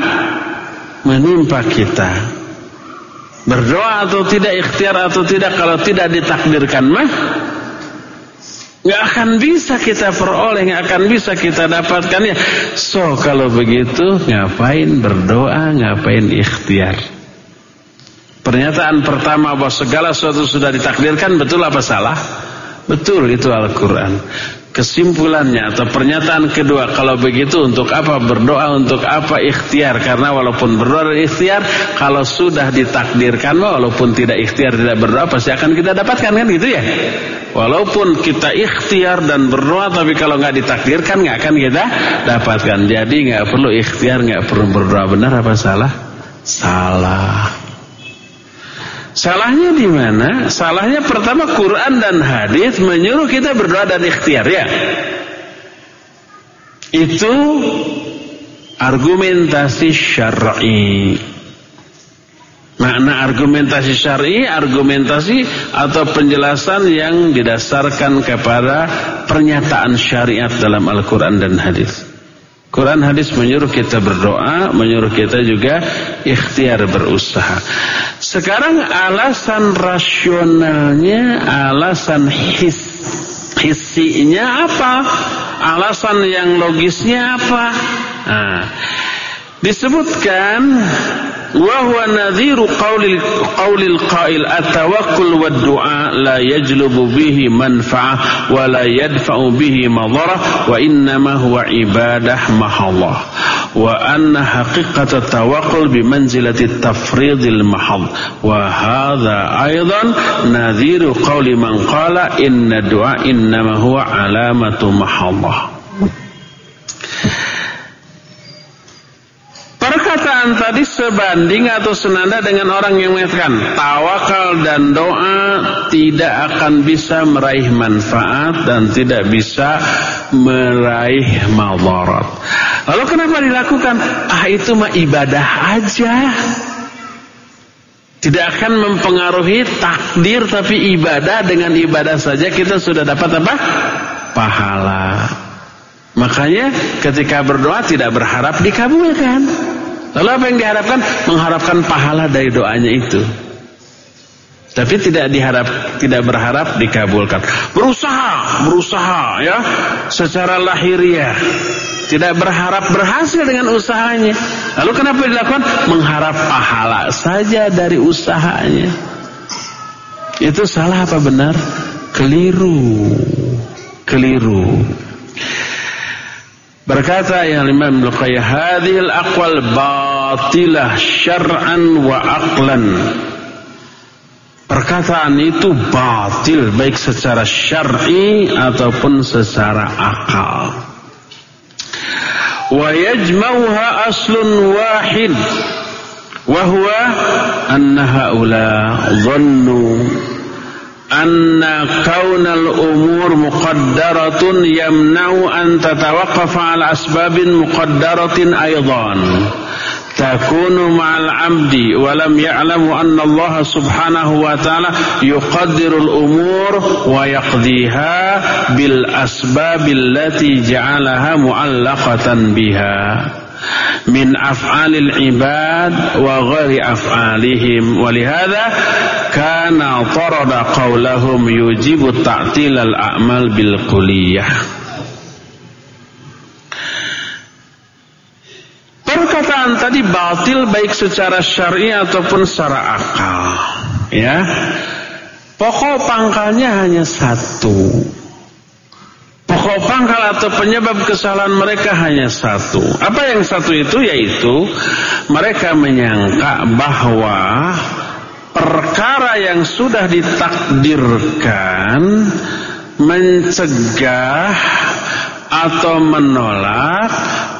menimpa kita. Berdoa atau tidak, ikhtiar atau tidak, kalau tidak ditakdirkan mah nggak akan bisa kita peroleh, nggak akan bisa kita dapatkan ya. So kalau begitu ngapain berdoa, ngapain ikhtiar? Pernyataan pertama bahwa segala sesuatu sudah ditakdirkan betul apa salah? Betul itu Al-Quran Kesimpulannya atau pernyataan kedua Kalau begitu untuk apa? Berdoa Untuk apa? Ikhtiar Karena walaupun berdoa dan ikhtiar Kalau sudah ditakdirkan Walaupun tidak ikhtiar tidak berdoa Pasti akan kita dapatkan kan gitu ya? Walaupun kita ikhtiar dan berdoa Tapi kalau nggak ditakdirkan nggak akan kita dapatkan. Jadi nggak perlu ikhtiar nggak perlu berdoa. Benar apa salah? Salah Salahnya di mana? Salahnya pertama Quran dan hadis menyuruh kita berdoa dan ikhtiar ya. Itu argumentasi syar'i. Makna argumentasi syar'i, argumentasi atau penjelasan yang didasarkan kepada pernyataan syariat dalam Al-Quran dan hadis. Quran hadis menyuruh kita berdoa, menyuruh kita juga ikhtiar berusaha. Sekarang alasan rasionalnya, alasan his, hisinya apa? Alasan yang logisnya apa? Nah, disebutkan وهو نذير قول قول القائل التوكل والدعاء لا يجلب به منفعة ولا يدفع به مضرة وإنما هو عبادة محضة وأن حقيقة التوكل بمنزلة التفريض المحض. وهذا أيضا نذير قول من قال إن الدعاء إنما هو علامة محضة perkataan tadi sebanding atau senada dengan orang yang mengatakan tawakal dan doa tidak akan bisa meraih manfaat dan tidak bisa meraih madarat. Lalu kenapa dilakukan? Ah itu mah ibadah aja. Tidak akan mempengaruhi takdir tapi ibadah dengan ibadah saja kita sudah dapat apa? Pahala. Makanya ketika berdoa tidak berharap dikabulkan. Lalu apa yang diharapkan? Mengharapkan pahala dari doanya itu. Tapi tidak diharap, tidak berharap dikabulkan. Berusaha, berusaha ya, secara lahiriah. Tidak berharap berhasil dengan usahanya. Lalu kenapa dilakukan? Mengharap pahala saja dari usahanya. Itu salah apa benar? Keliru. Keliru. Berkata yang Imam Ibnu hadhil aqwal batilah syar'an wa aqlan. Perkataan itu batil baik secara syar'i ataupun secara akal. Wa yajma'uha aslun wahid wa huwa anna haula dhannu anna kaunal umur muqaddaratun yamna'u an tatawaqqafa ala asbabin muqaddaratin aidan takunu ma'al 'abdi wa lam ya'lamu anna Allah subhanahu wa ta'ala yuqaddirul umur wa yaqdiha bil asbabil min af'alil ibad wa ghairi af'alihim. Walihada kana tarada qawlahum yujibu ta'tilal a'mal bil kulliyah Perkataan tadi batil baik secara syar'i ataupun secara akal ya. Pokok pangkalnya hanya satu Pokok pangkal atau penyebab kesalahan mereka hanya satu. Apa yang satu itu? Yaitu mereka menyangka bahwa perkara yang sudah ditakdirkan mencegah atau menolak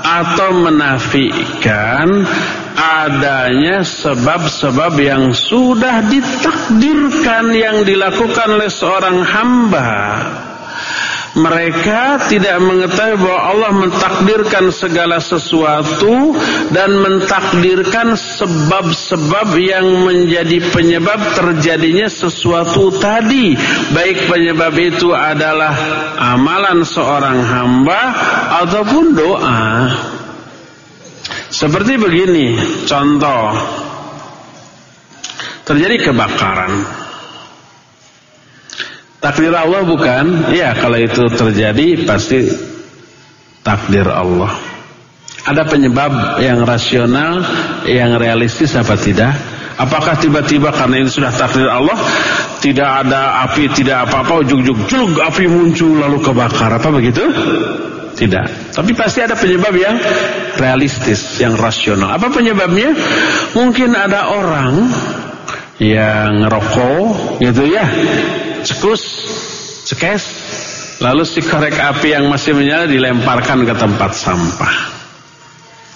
atau menafikan adanya sebab-sebab yang sudah ditakdirkan yang dilakukan oleh seorang hamba mereka tidak mengetahui bahwa Allah mentakdirkan segala sesuatu dan mentakdirkan sebab-sebab yang menjadi penyebab terjadinya sesuatu tadi. Baik penyebab itu adalah amalan seorang hamba ataupun doa. Seperti begini, contoh. Terjadi kebakaran. Takdir Allah bukan? Ya, kalau itu terjadi pasti takdir Allah. Ada penyebab yang rasional, yang realistis apa tidak? Apakah tiba-tiba karena ini sudah takdir Allah, tidak ada api, tidak apa-apa, ujung-ujung api muncul lalu kebakar, apa begitu? Tidak. Tapi pasti ada penyebab yang realistis, yang rasional. Apa penyebabnya? Mungkin ada orang yang ngerokok gitu ya cekus, cekes, lalu si korek api yang masih menyala dilemparkan ke tempat sampah.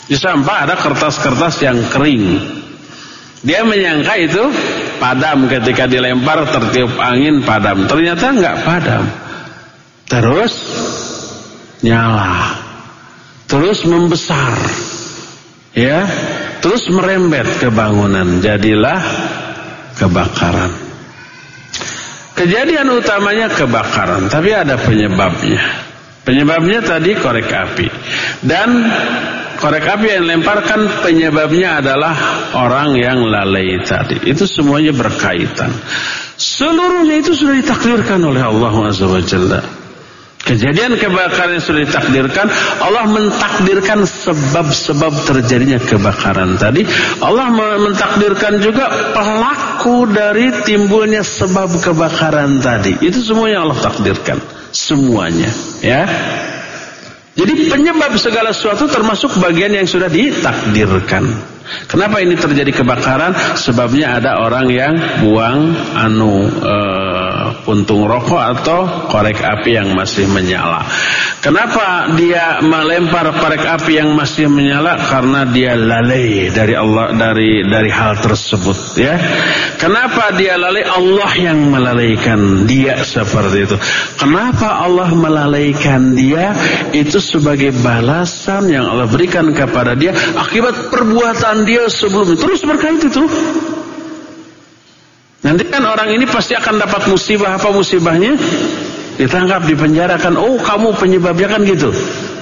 Di sampah ada kertas-kertas yang kering. Dia menyangka itu padam ketika dilempar tertiup angin padam. Ternyata nggak padam. Terus nyala. Terus membesar. Ya, terus merembet ke bangunan. Jadilah kebakaran. Kejadian utamanya kebakaran, tapi ada penyebabnya. Penyebabnya tadi korek api. Dan korek api yang lemparkan penyebabnya adalah orang yang lalai tadi. Itu semuanya berkaitan. Seluruhnya itu sudah ditakdirkan oleh Allah Subhanahu Kejadian kebakaran yang sudah ditakdirkan, Allah mentakdirkan sebab-sebab terjadinya kebakaran tadi. Allah mentakdirkan juga pelaku dari timbulnya sebab kebakaran tadi. Itu semuanya Allah takdirkan, semuanya, ya. Jadi penyebab segala sesuatu termasuk bagian yang sudah ditakdirkan. Kenapa ini terjadi kebakaran? Sebabnya ada orang yang buang anu uh, puntung rokok atau korek api yang masih menyala. Kenapa dia melempar korek api yang masih menyala? Karena dia lalai dari Allah dari dari hal tersebut ya. Kenapa dia lalai? Allah yang melalaikan dia seperti itu. Kenapa Allah melalaikan dia? Itu sebagai balasan yang Allah berikan kepada dia akibat perbuatan dia sebelum terus berkait itu. Nanti kan orang ini pasti akan dapat musibah apa musibahnya? Ditangkap, dipenjarakan. Oh, kamu penyebabnya kan gitu.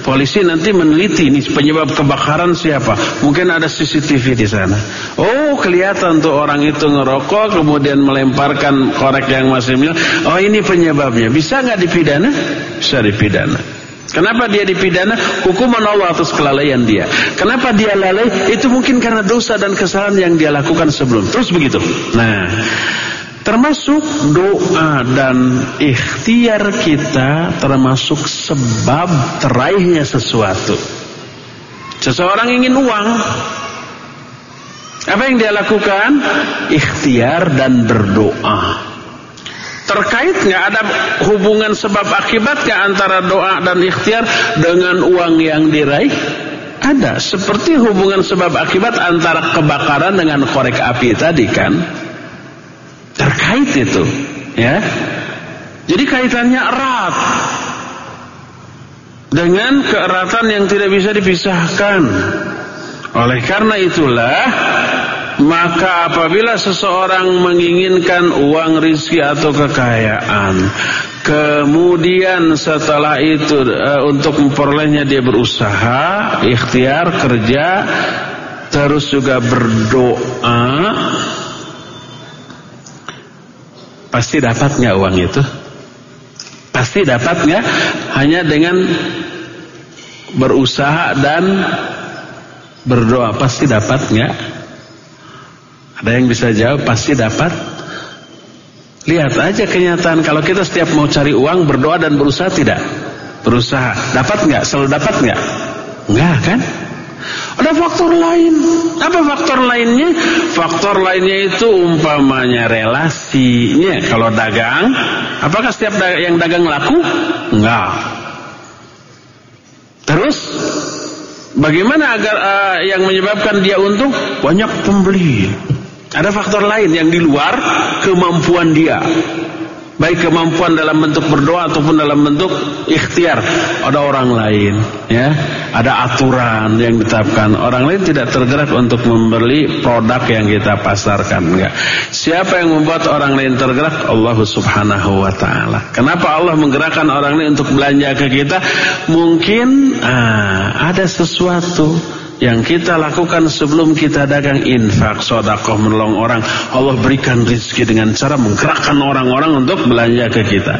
Polisi nanti meneliti ini penyebab kebakaran siapa. Mungkin ada CCTV di sana. Oh, kelihatan tuh orang itu ngerokok kemudian melemparkan korek yang masih milik. Oh, ini penyebabnya. Bisa nggak dipidana? Bisa dipidana. Kenapa dia dipidana? Hukuman Allah atas kelalaian dia. Kenapa dia lalai? Itu mungkin karena dosa dan kesalahan yang dia lakukan sebelum. Terus begitu. Nah, termasuk doa dan ikhtiar kita termasuk sebab teraihnya sesuatu. Seseorang ingin uang. Apa yang dia lakukan? Ikhtiar dan berdoa. Terkait nggak ada hubungan sebab akibat nggak antara doa dan ikhtiar dengan uang yang diraih? Ada. Seperti hubungan sebab akibat antara kebakaran dengan korek api tadi kan? Terkait itu, ya. Jadi kaitannya erat dengan keeratan yang tidak bisa dipisahkan. Oleh karena itulah maka apabila seseorang menginginkan uang rizki atau kekayaan Kemudian setelah itu uh, untuk memperolehnya dia berusaha Ikhtiar, kerja Terus juga berdoa Pasti dapat nggak uang itu? Pasti dapat nggak? Hanya dengan berusaha dan berdoa pasti dapat nggak? Ada yang bisa jawab pasti dapat. Lihat aja kenyataan kalau kita setiap mau cari uang berdoa dan berusaha tidak? Berusaha. Dapat nggak? Selalu dapat nggak? Enggak kan? Ada faktor lain. Apa faktor lainnya? Faktor lainnya itu umpamanya relasinya. Kalau dagang, apakah setiap yang dagang laku? Enggak. Terus bagaimana agar uh, yang menyebabkan dia untung? Banyak pembeli. Ada faktor lain yang di luar kemampuan dia. Baik kemampuan dalam bentuk berdoa ataupun dalam bentuk ikhtiar. Ada orang lain, ya. Ada aturan yang ditetapkan. Orang lain tidak tergerak untuk membeli produk yang kita pasarkan, enggak. Siapa yang membuat orang lain tergerak? Allah Subhanahu wa taala. Kenapa Allah menggerakkan orang lain untuk belanja ke kita? Mungkin ah, ada sesuatu yang kita lakukan sebelum kita dagang infak, sodakoh, menolong orang. Allah berikan rizki dengan cara menggerakkan orang-orang untuk belanja ke kita.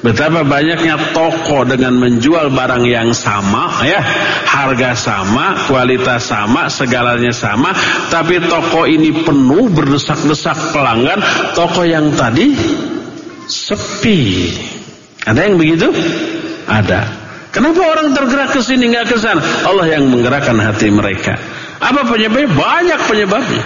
Betapa banyaknya toko dengan menjual barang yang sama, ya, harga sama, kualitas sama, segalanya sama, tapi toko ini penuh berdesak-desak pelanggan. Toko yang tadi sepi. Ada yang begitu? Ada. Kenapa orang tergerak ke sini nggak ke sana? Allah yang menggerakkan hati mereka. Apa penyebabnya? Banyak penyebabnya.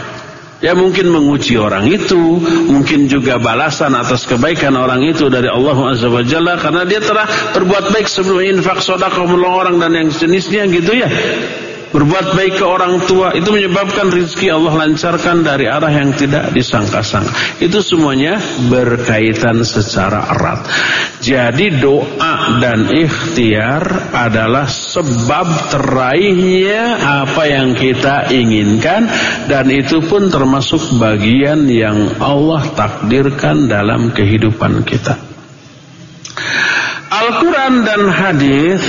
Ya mungkin menguji orang itu, mungkin juga balasan atas kebaikan orang itu dari Allah Azza wa Jalla karena dia telah berbuat baik sebelum infak sedekah menolong orang dan yang jenisnya gitu ya berbuat baik ke orang tua itu menyebabkan rizki Allah lancarkan dari arah yang tidak disangka-sangka. Itu semuanya berkaitan secara erat. Jadi doa dan ikhtiar adalah sebab teraihnya apa yang kita inginkan dan itu pun termasuk bagian yang Allah takdirkan dalam kehidupan kita. Al-Quran dan hadis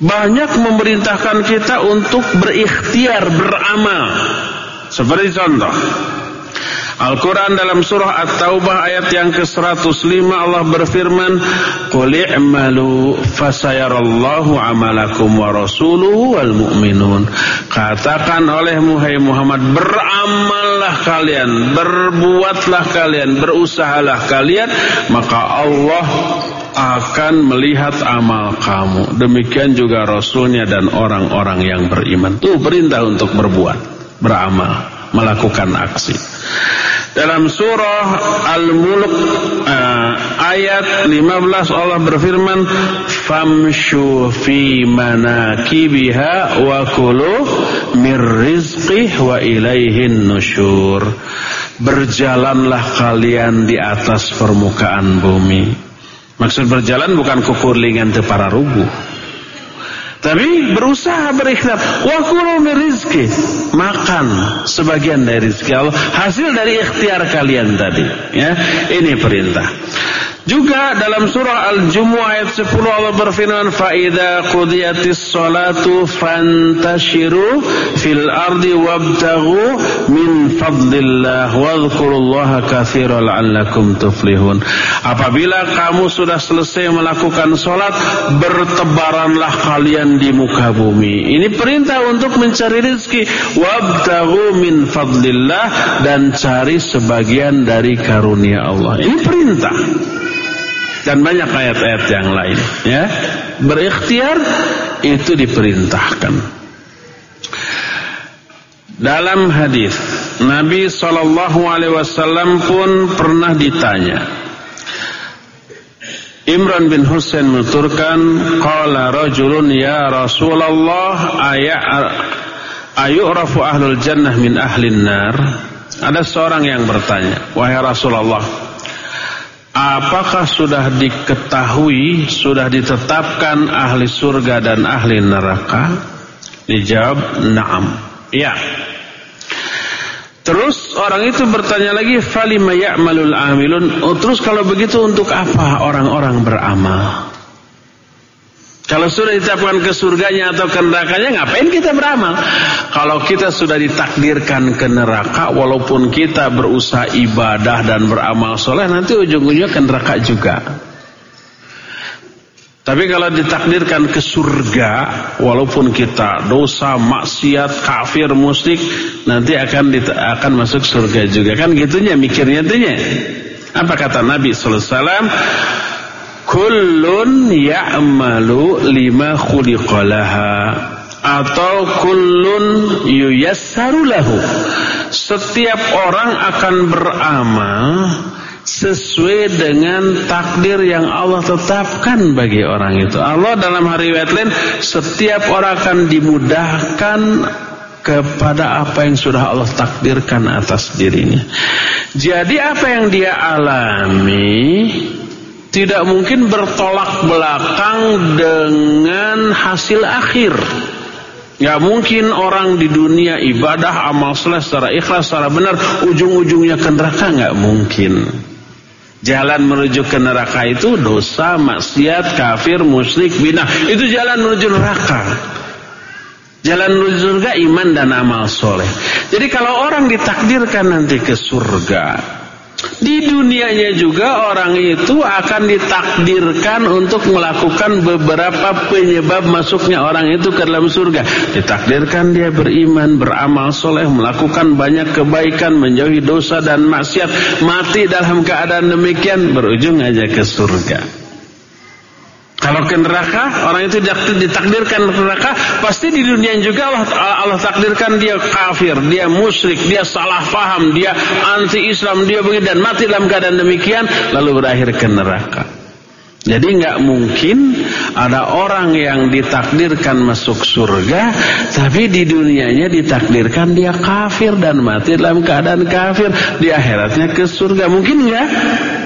banyak memerintahkan kita untuk berikhtiar beramal. Seperti contoh Al-Quran dalam surah At-Taubah ayat yang ke-105 Allah berfirman Qul i'malu fasayarallahu amalakum wa rasuluhu wal mu'minun Katakan oleh Muhammad Muhammad Beramallah kalian Berbuatlah kalian Berusahalah kalian Maka Allah akan melihat amal kamu. Demikian juga Rasulnya dan orang-orang yang beriman. Itu perintah untuk berbuat, beramal, melakukan aksi. Dalam surah Al-Mulk uh, ayat 15 Allah berfirman famshu fi manakibiha wa kulu mir rizqih wa ilaihin nusyur. Berjalanlah kalian di atas permukaan bumi. Maksud berjalan bukan kukurlingan te para rubuh tapi berusaha berikhtiar. Wa kulu rizki. Makan sebagian dari rezeki Allah. Hasil dari ikhtiar kalian tadi. Ya, ini perintah. Juga dalam surah Al-Jumu'ah ayat 10 Allah berfirman fa idza qudiyatis salatu fantashiru fil ardi wabtaghu min fadlillah wadhkurullaha katsiran la'allakum tuflihun. Apabila kamu sudah selesai melakukan salat bertebaranlah kalian di muka bumi. Ini perintah untuk mencari rezeki wabtaghu min fadlillah dan cari sebagian dari karunia Allah. Ini perintah dan banyak ayat-ayat yang lain ya berikhtiar itu diperintahkan dalam hadis Nabi Shallallahu Alaihi Wasallam pun pernah ditanya Imran bin Husain menuturkan qala rajulun ya Rasulullah ayu'rafu ahlul jannah min ahlin nar ada seorang yang bertanya wahai Rasulullah Apakah sudah diketahui, sudah ditetapkan ahli surga dan ahli neraka? Dijawab, na'am. Ya. Terus orang itu bertanya lagi, falima ya'malul amilun. Oh, terus kalau begitu untuk apa orang-orang beramal? Kalau sudah ditetapkan ke surganya atau ke nerakanya, ngapain kita beramal? Kalau kita sudah ditakdirkan ke neraka, walaupun kita berusaha ibadah dan beramal soleh, nanti ujung-ujungnya ke neraka juga. Tapi kalau ditakdirkan ke surga, walaupun kita dosa, maksiat, kafir, musyrik, nanti akan akan masuk surga juga. Kan gitunya mikirnya tuh Apa kata Nabi sallallahu kullun ya'malu lima khuliqalaha atau kullun yuyassaru lahu. Setiap orang akan beramal sesuai dengan takdir yang Allah tetapkan bagi orang itu. Allah dalam hari lain setiap orang akan dimudahkan kepada apa yang sudah Allah takdirkan atas dirinya. Jadi apa yang dia alami tidak mungkin bertolak belakang dengan hasil akhir. Gak mungkin orang di dunia ibadah amal soleh secara ikhlas secara benar ujung-ujungnya ke neraka nggak mungkin. Jalan menuju ke neraka itu dosa, maksiat, kafir, musyrik, binah. Itu jalan menuju neraka. Jalan menuju surga iman dan amal soleh. Jadi kalau orang ditakdirkan nanti ke surga, di dunianya juga orang itu akan ditakdirkan untuk melakukan beberapa penyebab masuknya orang itu ke dalam surga. Ditakdirkan dia beriman, beramal soleh, melakukan banyak kebaikan, menjauhi dosa dan maksiat. Mati dalam keadaan demikian berujung aja ke surga. Kalau ke neraka, orang itu ditakdirkan ke neraka, pasti di dunia juga Allah, Allah takdirkan dia kafir, dia musyrik, dia salah faham, dia anti Islam, dia begitu dan mati dalam keadaan demikian, lalu berakhir ke neraka. Jadi nggak mungkin ada orang yang ditakdirkan masuk surga, tapi di dunianya ditakdirkan dia kafir dan mati dalam keadaan kafir, di akhiratnya ke surga. Mungkin nggak?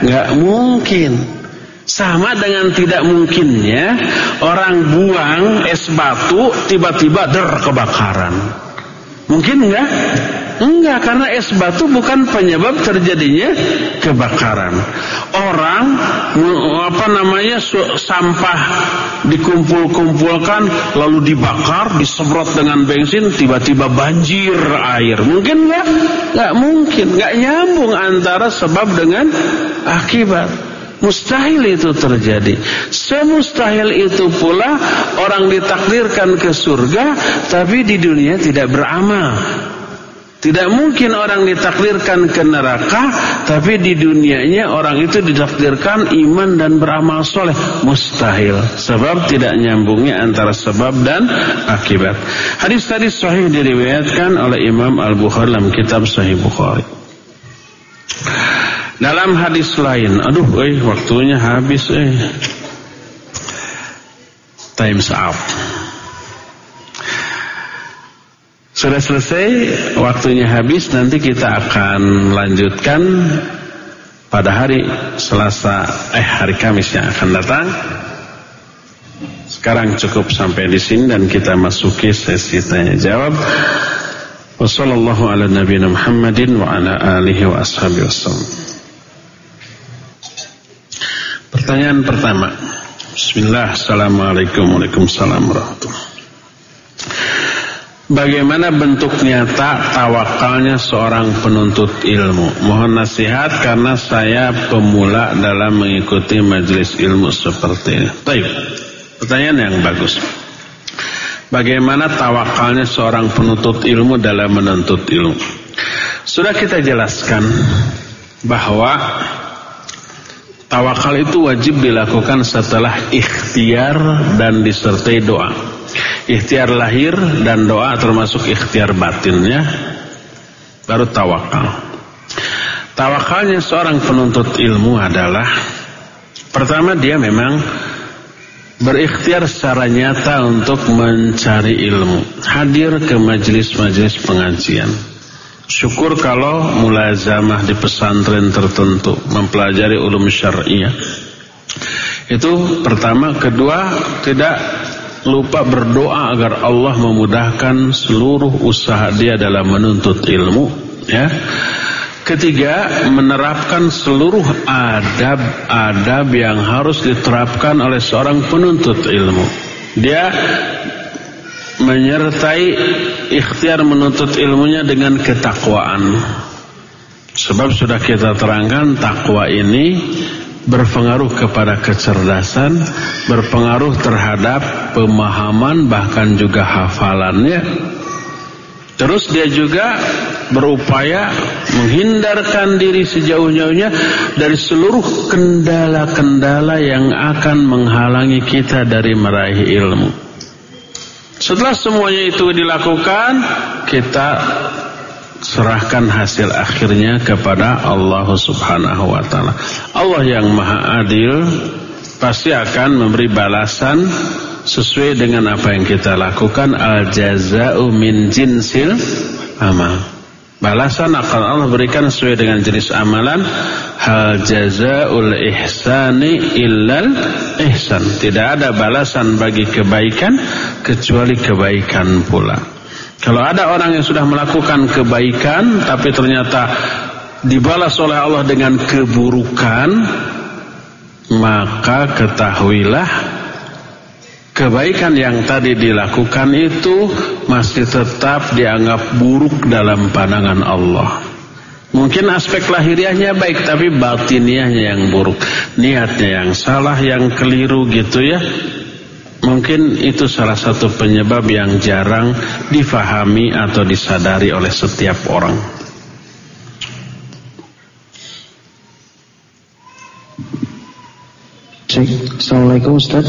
Nggak mungkin. Sama dengan tidak mungkinnya orang buang es batu tiba-tiba der kebakaran. Mungkin enggak? Enggak, karena es batu bukan penyebab terjadinya kebakaran. Orang apa namanya sampah dikumpul-kumpulkan lalu dibakar, disemprot dengan bensin, tiba-tiba banjir air. Mungkin enggak? Enggak mungkin, enggak nyambung antara sebab dengan akibat. Mustahil itu terjadi. Semustahil itu pula orang ditakdirkan ke surga tapi di dunia tidak beramal. Tidak mungkin orang ditakdirkan ke neraka tapi di dunianya orang itu ditakdirkan iman dan beramal soleh. Mustahil. Sebab tidak nyambungnya antara sebab dan akibat. Hadis tadi sahih diriwayatkan oleh Imam Al-Bukhari dalam kitab Sahih Bukhari. Dalam hadis lain, aduh eh waktunya habis eh. Time's up. Sudah selesai, waktunya habis, nanti kita akan lanjutkan pada hari Selasa, eh hari Kamis yang akan datang. Sekarang cukup sampai di sini dan kita masuki sesi tanya jawab. Wassalamualaikum Muhammadin wa ala alihi wa wasallam. Pertanyaan pertama. Bismillah, Assalamualaikum warahmatullahi Bagaimana bentuk nyata tawakalnya seorang penuntut ilmu? Mohon nasihat karena saya pemula dalam mengikuti majelis ilmu seperti ini. Baik, pertanyaan yang bagus. Bagaimana tawakalnya seorang penuntut ilmu dalam menuntut ilmu? Sudah kita jelaskan bahwa tawakal itu wajib dilakukan setelah ikhtiar dan disertai doa ikhtiar lahir dan doa termasuk ikhtiar batinnya baru tawakal tawakalnya seorang penuntut ilmu adalah pertama dia memang berikhtiar secara nyata untuk mencari ilmu. Hadir ke majelis-majelis pengajian. Syukur kalau mulazamah di pesantren tertentu mempelajari ulum syariah. Itu pertama. Kedua tidak lupa berdoa agar Allah memudahkan seluruh usaha dia dalam menuntut ilmu ya ketiga menerapkan seluruh adab-adab yang harus diterapkan oleh seorang penuntut ilmu dia menyertai ikhtiar menuntut ilmunya dengan ketakwaan sebab sudah kita terangkan takwa ini berpengaruh kepada kecerdasan, berpengaruh terhadap pemahaman bahkan juga hafalannya. Terus dia juga berupaya menghindarkan diri sejauh-jauhnya dari seluruh kendala-kendala yang akan menghalangi kita dari meraih ilmu. Setelah semuanya itu dilakukan, kita serahkan hasil akhirnya kepada Allah Subhanahu wa taala. Allah yang Maha Adil pasti akan memberi balasan sesuai dengan apa yang kita lakukan al jazaa'u min jinsil amal. Balasan akan Allah berikan sesuai dengan jenis amalan. Hal jazaul ihsani illal ihsan. Tidak ada balasan bagi kebaikan kecuali kebaikan pula. Kalau ada orang yang sudah melakukan kebaikan tapi ternyata dibalas oleh Allah dengan keburukan, maka ketahuilah kebaikan yang tadi dilakukan itu masih tetap dianggap buruk dalam pandangan Allah. Mungkin aspek lahiriahnya baik tapi batiniahnya yang buruk, niatnya yang salah, yang keliru gitu ya. Mungkin itu salah satu penyebab yang jarang difahami atau disadari oleh setiap orang. Cek. Assalamualaikum Ustaz.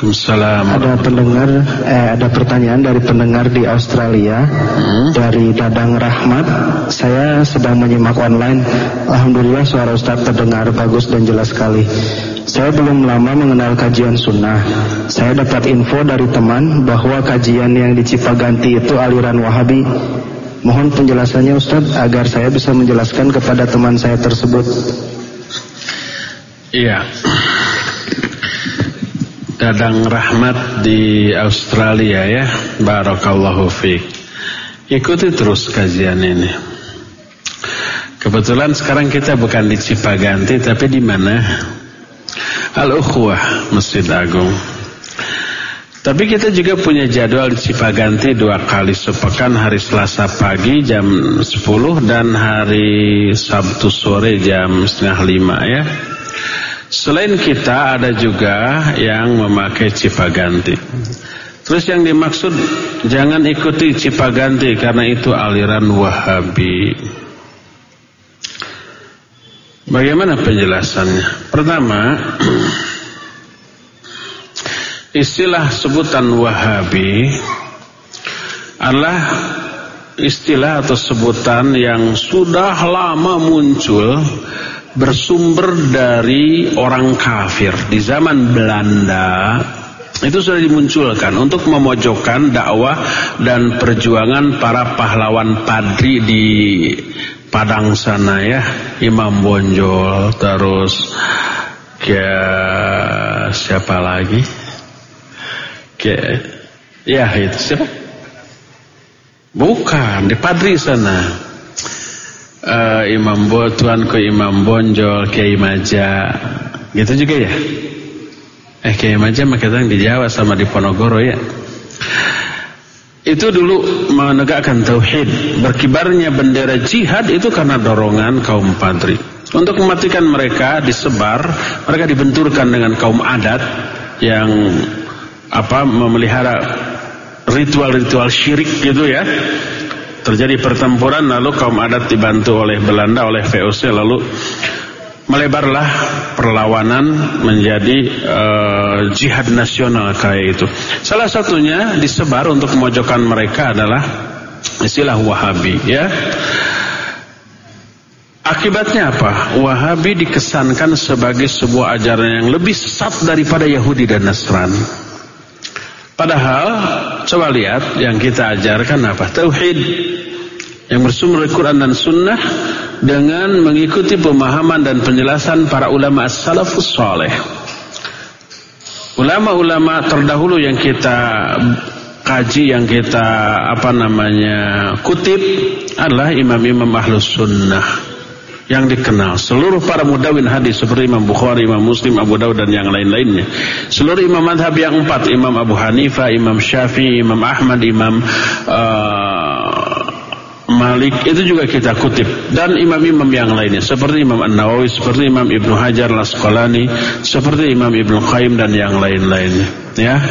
Waalaikumsalam. Ada pendengar, eh, ada pertanyaan dari pendengar di Australia hmm? dari Dadang Rahmat. Saya sedang menyimak online. Alhamdulillah suara Ustaz terdengar bagus dan jelas sekali. Saya belum lama mengenal kajian sunnah. Saya dapat info dari teman bahwa kajian yang di Cipaganti itu aliran Wahabi. Mohon penjelasannya Ustaz agar saya bisa menjelaskan kepada teman saya tersebut. Iya. Dadang Rahmat di Australia ya. Barakallahu fiik. Ikuti terus kajian ini. Kebetulan sekarang kita bukan di Cipaganti tapi di mana? Al-Ukhwah Masjid Agung. Tapi kita juga punya jadwal di Cipaganti dua kali sepekan hari Selasa pagi jam 10 dan hari Sabtu sore jam setengah lima ya. Selain kita ada juga yang memakai Cipaganti. Terus yang dimaksud jangan ikuti Cipaganti karena itu aliran Wahabi. Bagaimana penjelasannya? Pertama, istilah sebutan Wahabi adalah istilah atau sebutan yang sudah lama muncul bersumber dari orang kafir. Di zaman Belanda itu sudah dimunculkan untuk memojokkan dakwah dan perjuangan para pahlawan padri di Padang sana ya. Imam Bonjol terus ke siapa lagi? Ke ya itu siapa? Bukan di Padri sana uh, Imam Bo Tuan ke Imam Bonjol Kiai Maja. Gitu juga ya? Eh Kiai Maja makanya di Jawa sama di Ponorogo ya. Itu dulu menegakkan tauhid. Berkibarnya bendera jihad itu karena dorongan kaum padri. Untuk mematikan mereka disebar mereka dibenturkan dengan kaum adat yang apa memelihara ritual-ritual syirik gitu ya terjadi pertempuran lalu kaum adat dibantu oleh Belanda oleh VOC lalu melebarlah perlawanan menjadi uh, jihad nasional kayak itu. Salah satunya disebar untuk memojokkan mereka adalah istilah Wahabi ya. Akibatnya apa? Wahabi dikesankan sebagai sebuah ajaran yang lebih sesat daripada Yahudi dan Nasrani. Padahal coba lihat yang kita ajarkan apa? Tauhid yang bersumber dari Quran dan Sunnah dengan mengikuti pemahaman dan penjelasan para ulama as-salafus saleh. Ulama-ulama terdahulu yang kita kaji yang kita apa namanya kutip adalah imam-imam ahlus sunnah yang dikenal seluruh para mudawin hadis seperti Imam Bukhari, Imam Muslim, Abu Dawud dan yang lain-lainnya. Seluruh imam madhab yang empat, Imam Abu Hanifah, Imam Syafi'i, Imam Ahmad, Imam uh, Malik itu juga kita kutip dan imam-imam yang lainnya seperti Imam An-Nawawi, seperti Imam Ibnu Hajar Al-Asqalani, seperti Imam Ibnu Qayyim dan yang lain-lainnya ya.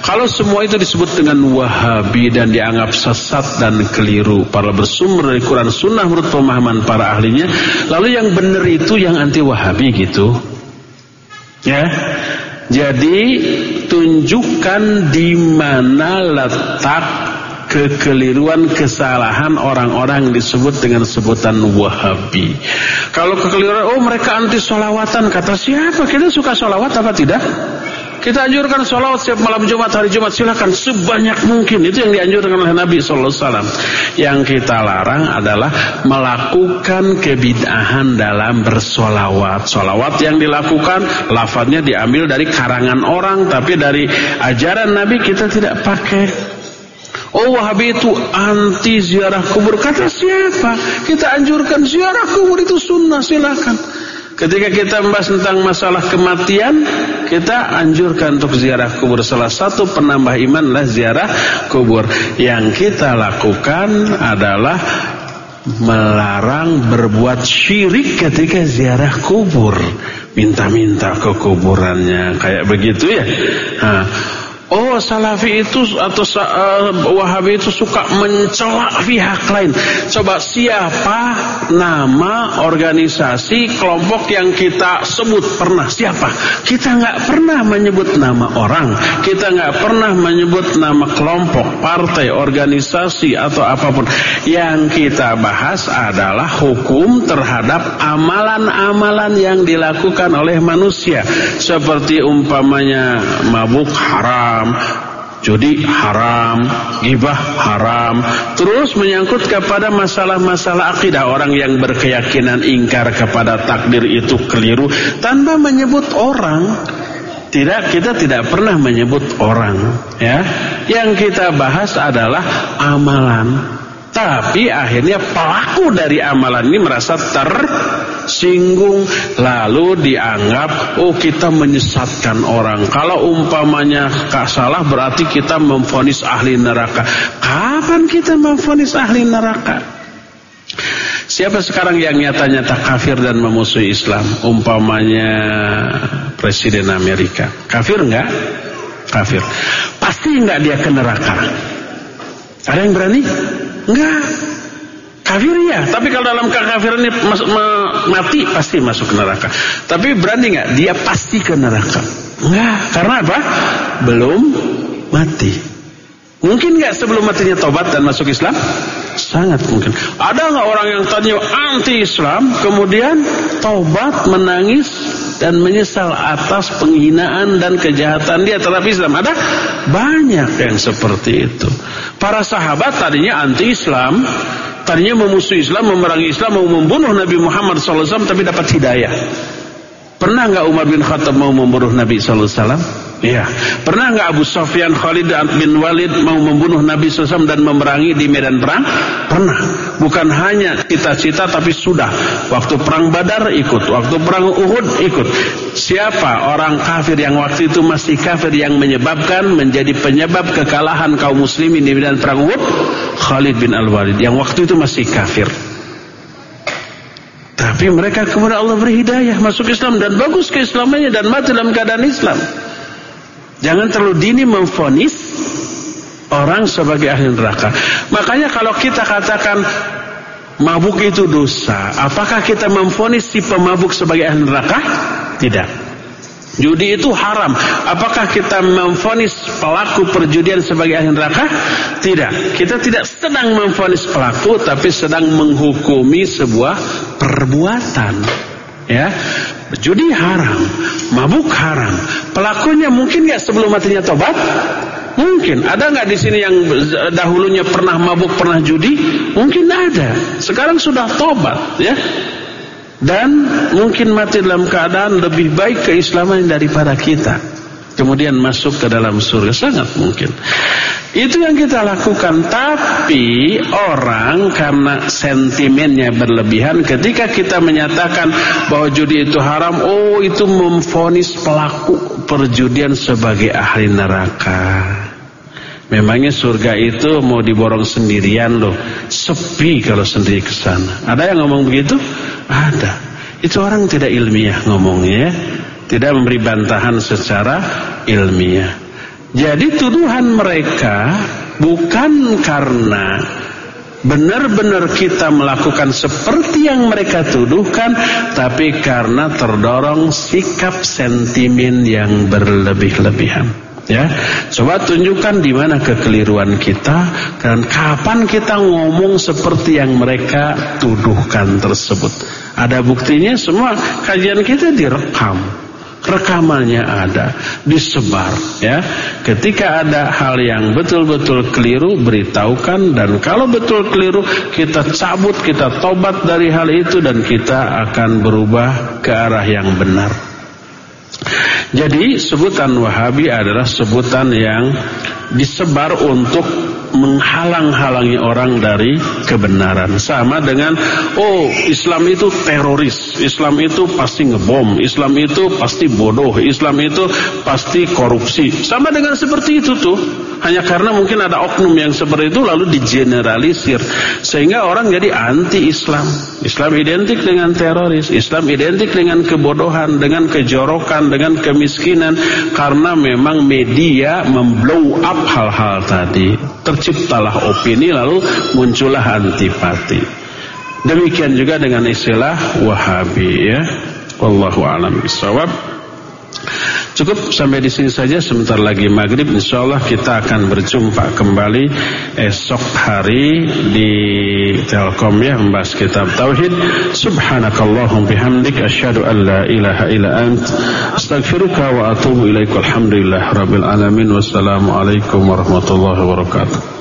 Kalau semua itu disebut dengan Wahabi dan dianggap sesat dan keliru para bersumber dari Quran Sunnah menurut pemahaman para ahlinya, lalu yang benar itu yang anti Wahabi gitu. Ya. Jadi tunjukkan di mana letak kekeliruan kesalahan orang-orang disebut dengan sebutan wahabi. Kalau kekeliruan, oh mereka anti solawatan, kata siapa? Kita suka solawat apa tidak? Kita anjurkan solawat setiap malam Jumat, hari Jumat silakan sebanyak mungkin. Itu yang dianjurkan oleh Nabi Sallallahu Alaihi Wasallam. Yang kita larang adalah melakukan kebid'ahan dalam bersolawat. Solawat yang dilakukan, lafadznya diambil dari karangan orang, tapi dari ajaran Nabi kita tidak pakai. Oh Wahabi itu anti ziarah kubur. Kata siapa? Kita anjurkan ziarah kubur itu sunnah silakan. Ketika kita membahas tentang masalah kematian, kita anjurkan untuk ziarah kubur. Salah satu penambah iman adalah ziarah kubur. Yang kita lakukan adalah melarang berbuat syirik ketika ziarah kubur. Minta-minta ke kuburannya. Kayak begitu ya. Nah, Oh salafi itu atau uh, wahabi itu suka mencela pihak lain. Coba siapa nama organisasi kelompok yang kita sebut pernah siapa? Kita nggak pernah menyebut nama orang. Kita nggak pernah menyebut nama kelompok, partai, organisasi atau apa pun. Yang kita bahas adalah hukum terhadap amalan-amalan yang dilakukan oleh manusia. Seperti umpamanya mabuk haram haram, judi haram, gibah haram, terus menyangkut kepada masalah-masalah akidah orang yang berkeyakinan ingkar kepada takdir itu keliru tanpa menyebut orang. Tidak, kita tidak pernah menyebut orang, ya. Yang kita bahas adalah amalan. Tapi akhirnya pelaku dari amalan ini merasa ter singgung lalu dianggap oh kita menyesatkan orang kalau umpamanya salah berarti kita memfonis ahli neraka kapan kita memfonis ahli neraka Siapa sekarang yang nyata-nyata kafir dan memusuhi Islam? Umpamanya Presiden Amerika. Kafir enggak? Kafir. Pasti enggak dia ke neraka? Ada yang berani? Enggak. Kafir ya, tapi kalau dalam kekafiran ini masuk, mati pasti masuk ke neraka. Tapi berani nggak? Dia pasti ke neraka. Enggak, karena apa? Belum mati. Mungkin nggak sebelum matinya tobat dan masuk Islam? Sangat mungkin. Ada nggak orang yang tadinya anti Islam kemudian taubat menangis dan menyesal atas penghinaan dan kejahatan dia terhadap Islam? Ada banyak yang seperti itu. Para sahabat tadinya anti Islam, tadinya memusuhi Islam, memerangi Islam, mau membunuh Nabi Muhammad SAW tapi dapat hidayah. Pernah nggak Umar bin Khattab mau membunuh Nabi SAW? Iya. Pernah nggak Abu Sofyan Khalid bin Walid mau membunuh Nabi SAW dan memerangi di medan perang? Pernah. Bukan hanya cita-cita tapi sudah. Waktu perang Badar ikut, waktu perang Uhud ikut. Siapa orang kafir yang waktu itu masih kafir yang menyebabkan menjadi penyebab kekalahan kaum muslimin di medan perang Uhud? Khalid bin Al-Walid yang waktu itu masih kafir. Tapi mereka kepada Allah berhidayah masuk Islam dan bagus keislamannya dan mati dalam keadaan Islam. Jangan terlalu dini memfonis orang sebagai ahli neraka. Makanya kalau kita katakan mabuk itu dosa, apakah kita memfonis si pemabuk sebagai ahli neraka? Tidak. Judi itu haram. Apakah kita memfonis pelaku perjudian sebagai ahli neraka? Tidak. Kita tidak sedang memfonis pelaku, tapi sedang menghukumi sebuah perbuatan. Ya, judi haram, mabuk haram. Pelakunya mungkin nggak sebelum matinya tobat? Mungkin. Ada nggak di sini yang dahulunya pernah mabuk, pernah judi? Mungkin ada. Sekarang sudah tobat, ya dan mungkin mati dalam keadaan lebih baik keislaman daripada kita kemudian masuk ke dalam surga sangat mungkin itu yang kita lakukan tapi orang karena sentimennya berlebihan ketika kita menyatakan bahwa judi itu haram oh itu memfonis pelaku perjudian sebagai ahli neraka Memangnya surga itu mau diborong sendirian loh. Sepi kalau sendiri ke sana. Ada yang ngomong begitu? Ada. Itu orang tidak ilmiah ngomongnya. Tidak memberi bantahan secara ilmiah. Jadi tuduhan mereka bukan karena benar-benar kita melakukan seperti yang mereka tuduhkan tapi karena terdorong sikap sentimen yang berlebih-lebihan. Ya, coba tunjukkan di mana kekeliruan kita dan kapan kita ngomong seperti yang mereka tuduhkan tersebut. Ada buktinya semua kajian kita direkam. Rekamannya ada, disebar ya. Ketika ada hal yang betul-betul keliru beritahukan dan kalau betul keliru kita cabut, kita tobat dari hal itu dan kita akan berubah ke arah yang benar. Jadi sebutan Wahabi adalah sebutan yang disebar untuk menghalang-halangi orang dari kebenaran. Sama dengan oh Islam itu teroris, Islam itu pasti ngebom, Islam itu pasti bodoh, Islam itu pasti korupsi. Sama dengan seperti itu tuh. Hanya karena mungkin ada oknum yang seperti itu lalu digeneralisir sehingga orang jadi anti Islam. Islam identik dengan teroris, Islam identik dengan kebodohan, dengan kejorokan, dengan kemiskinan karena memang media memblow up hal-hal tadi. Terciptalah opini lalu muncullah antipati. Demikian juga dengan istilah Wahabi ya. Wallahu a'lam bishawab. Cukup sampai di sini saja sebentar lagi maghrib. Insyaallah kita akan berjumpa kembali esok hari di Telkom ya membahas kitab tauhid. Subhanakallahum bihamdik asyhadu an la ilaha illa ant. Astaghfiruka wa atubu ilaika alhamdulillah rabbil alamin. Wassalamu alaikum warahmatullahi wabarakatuh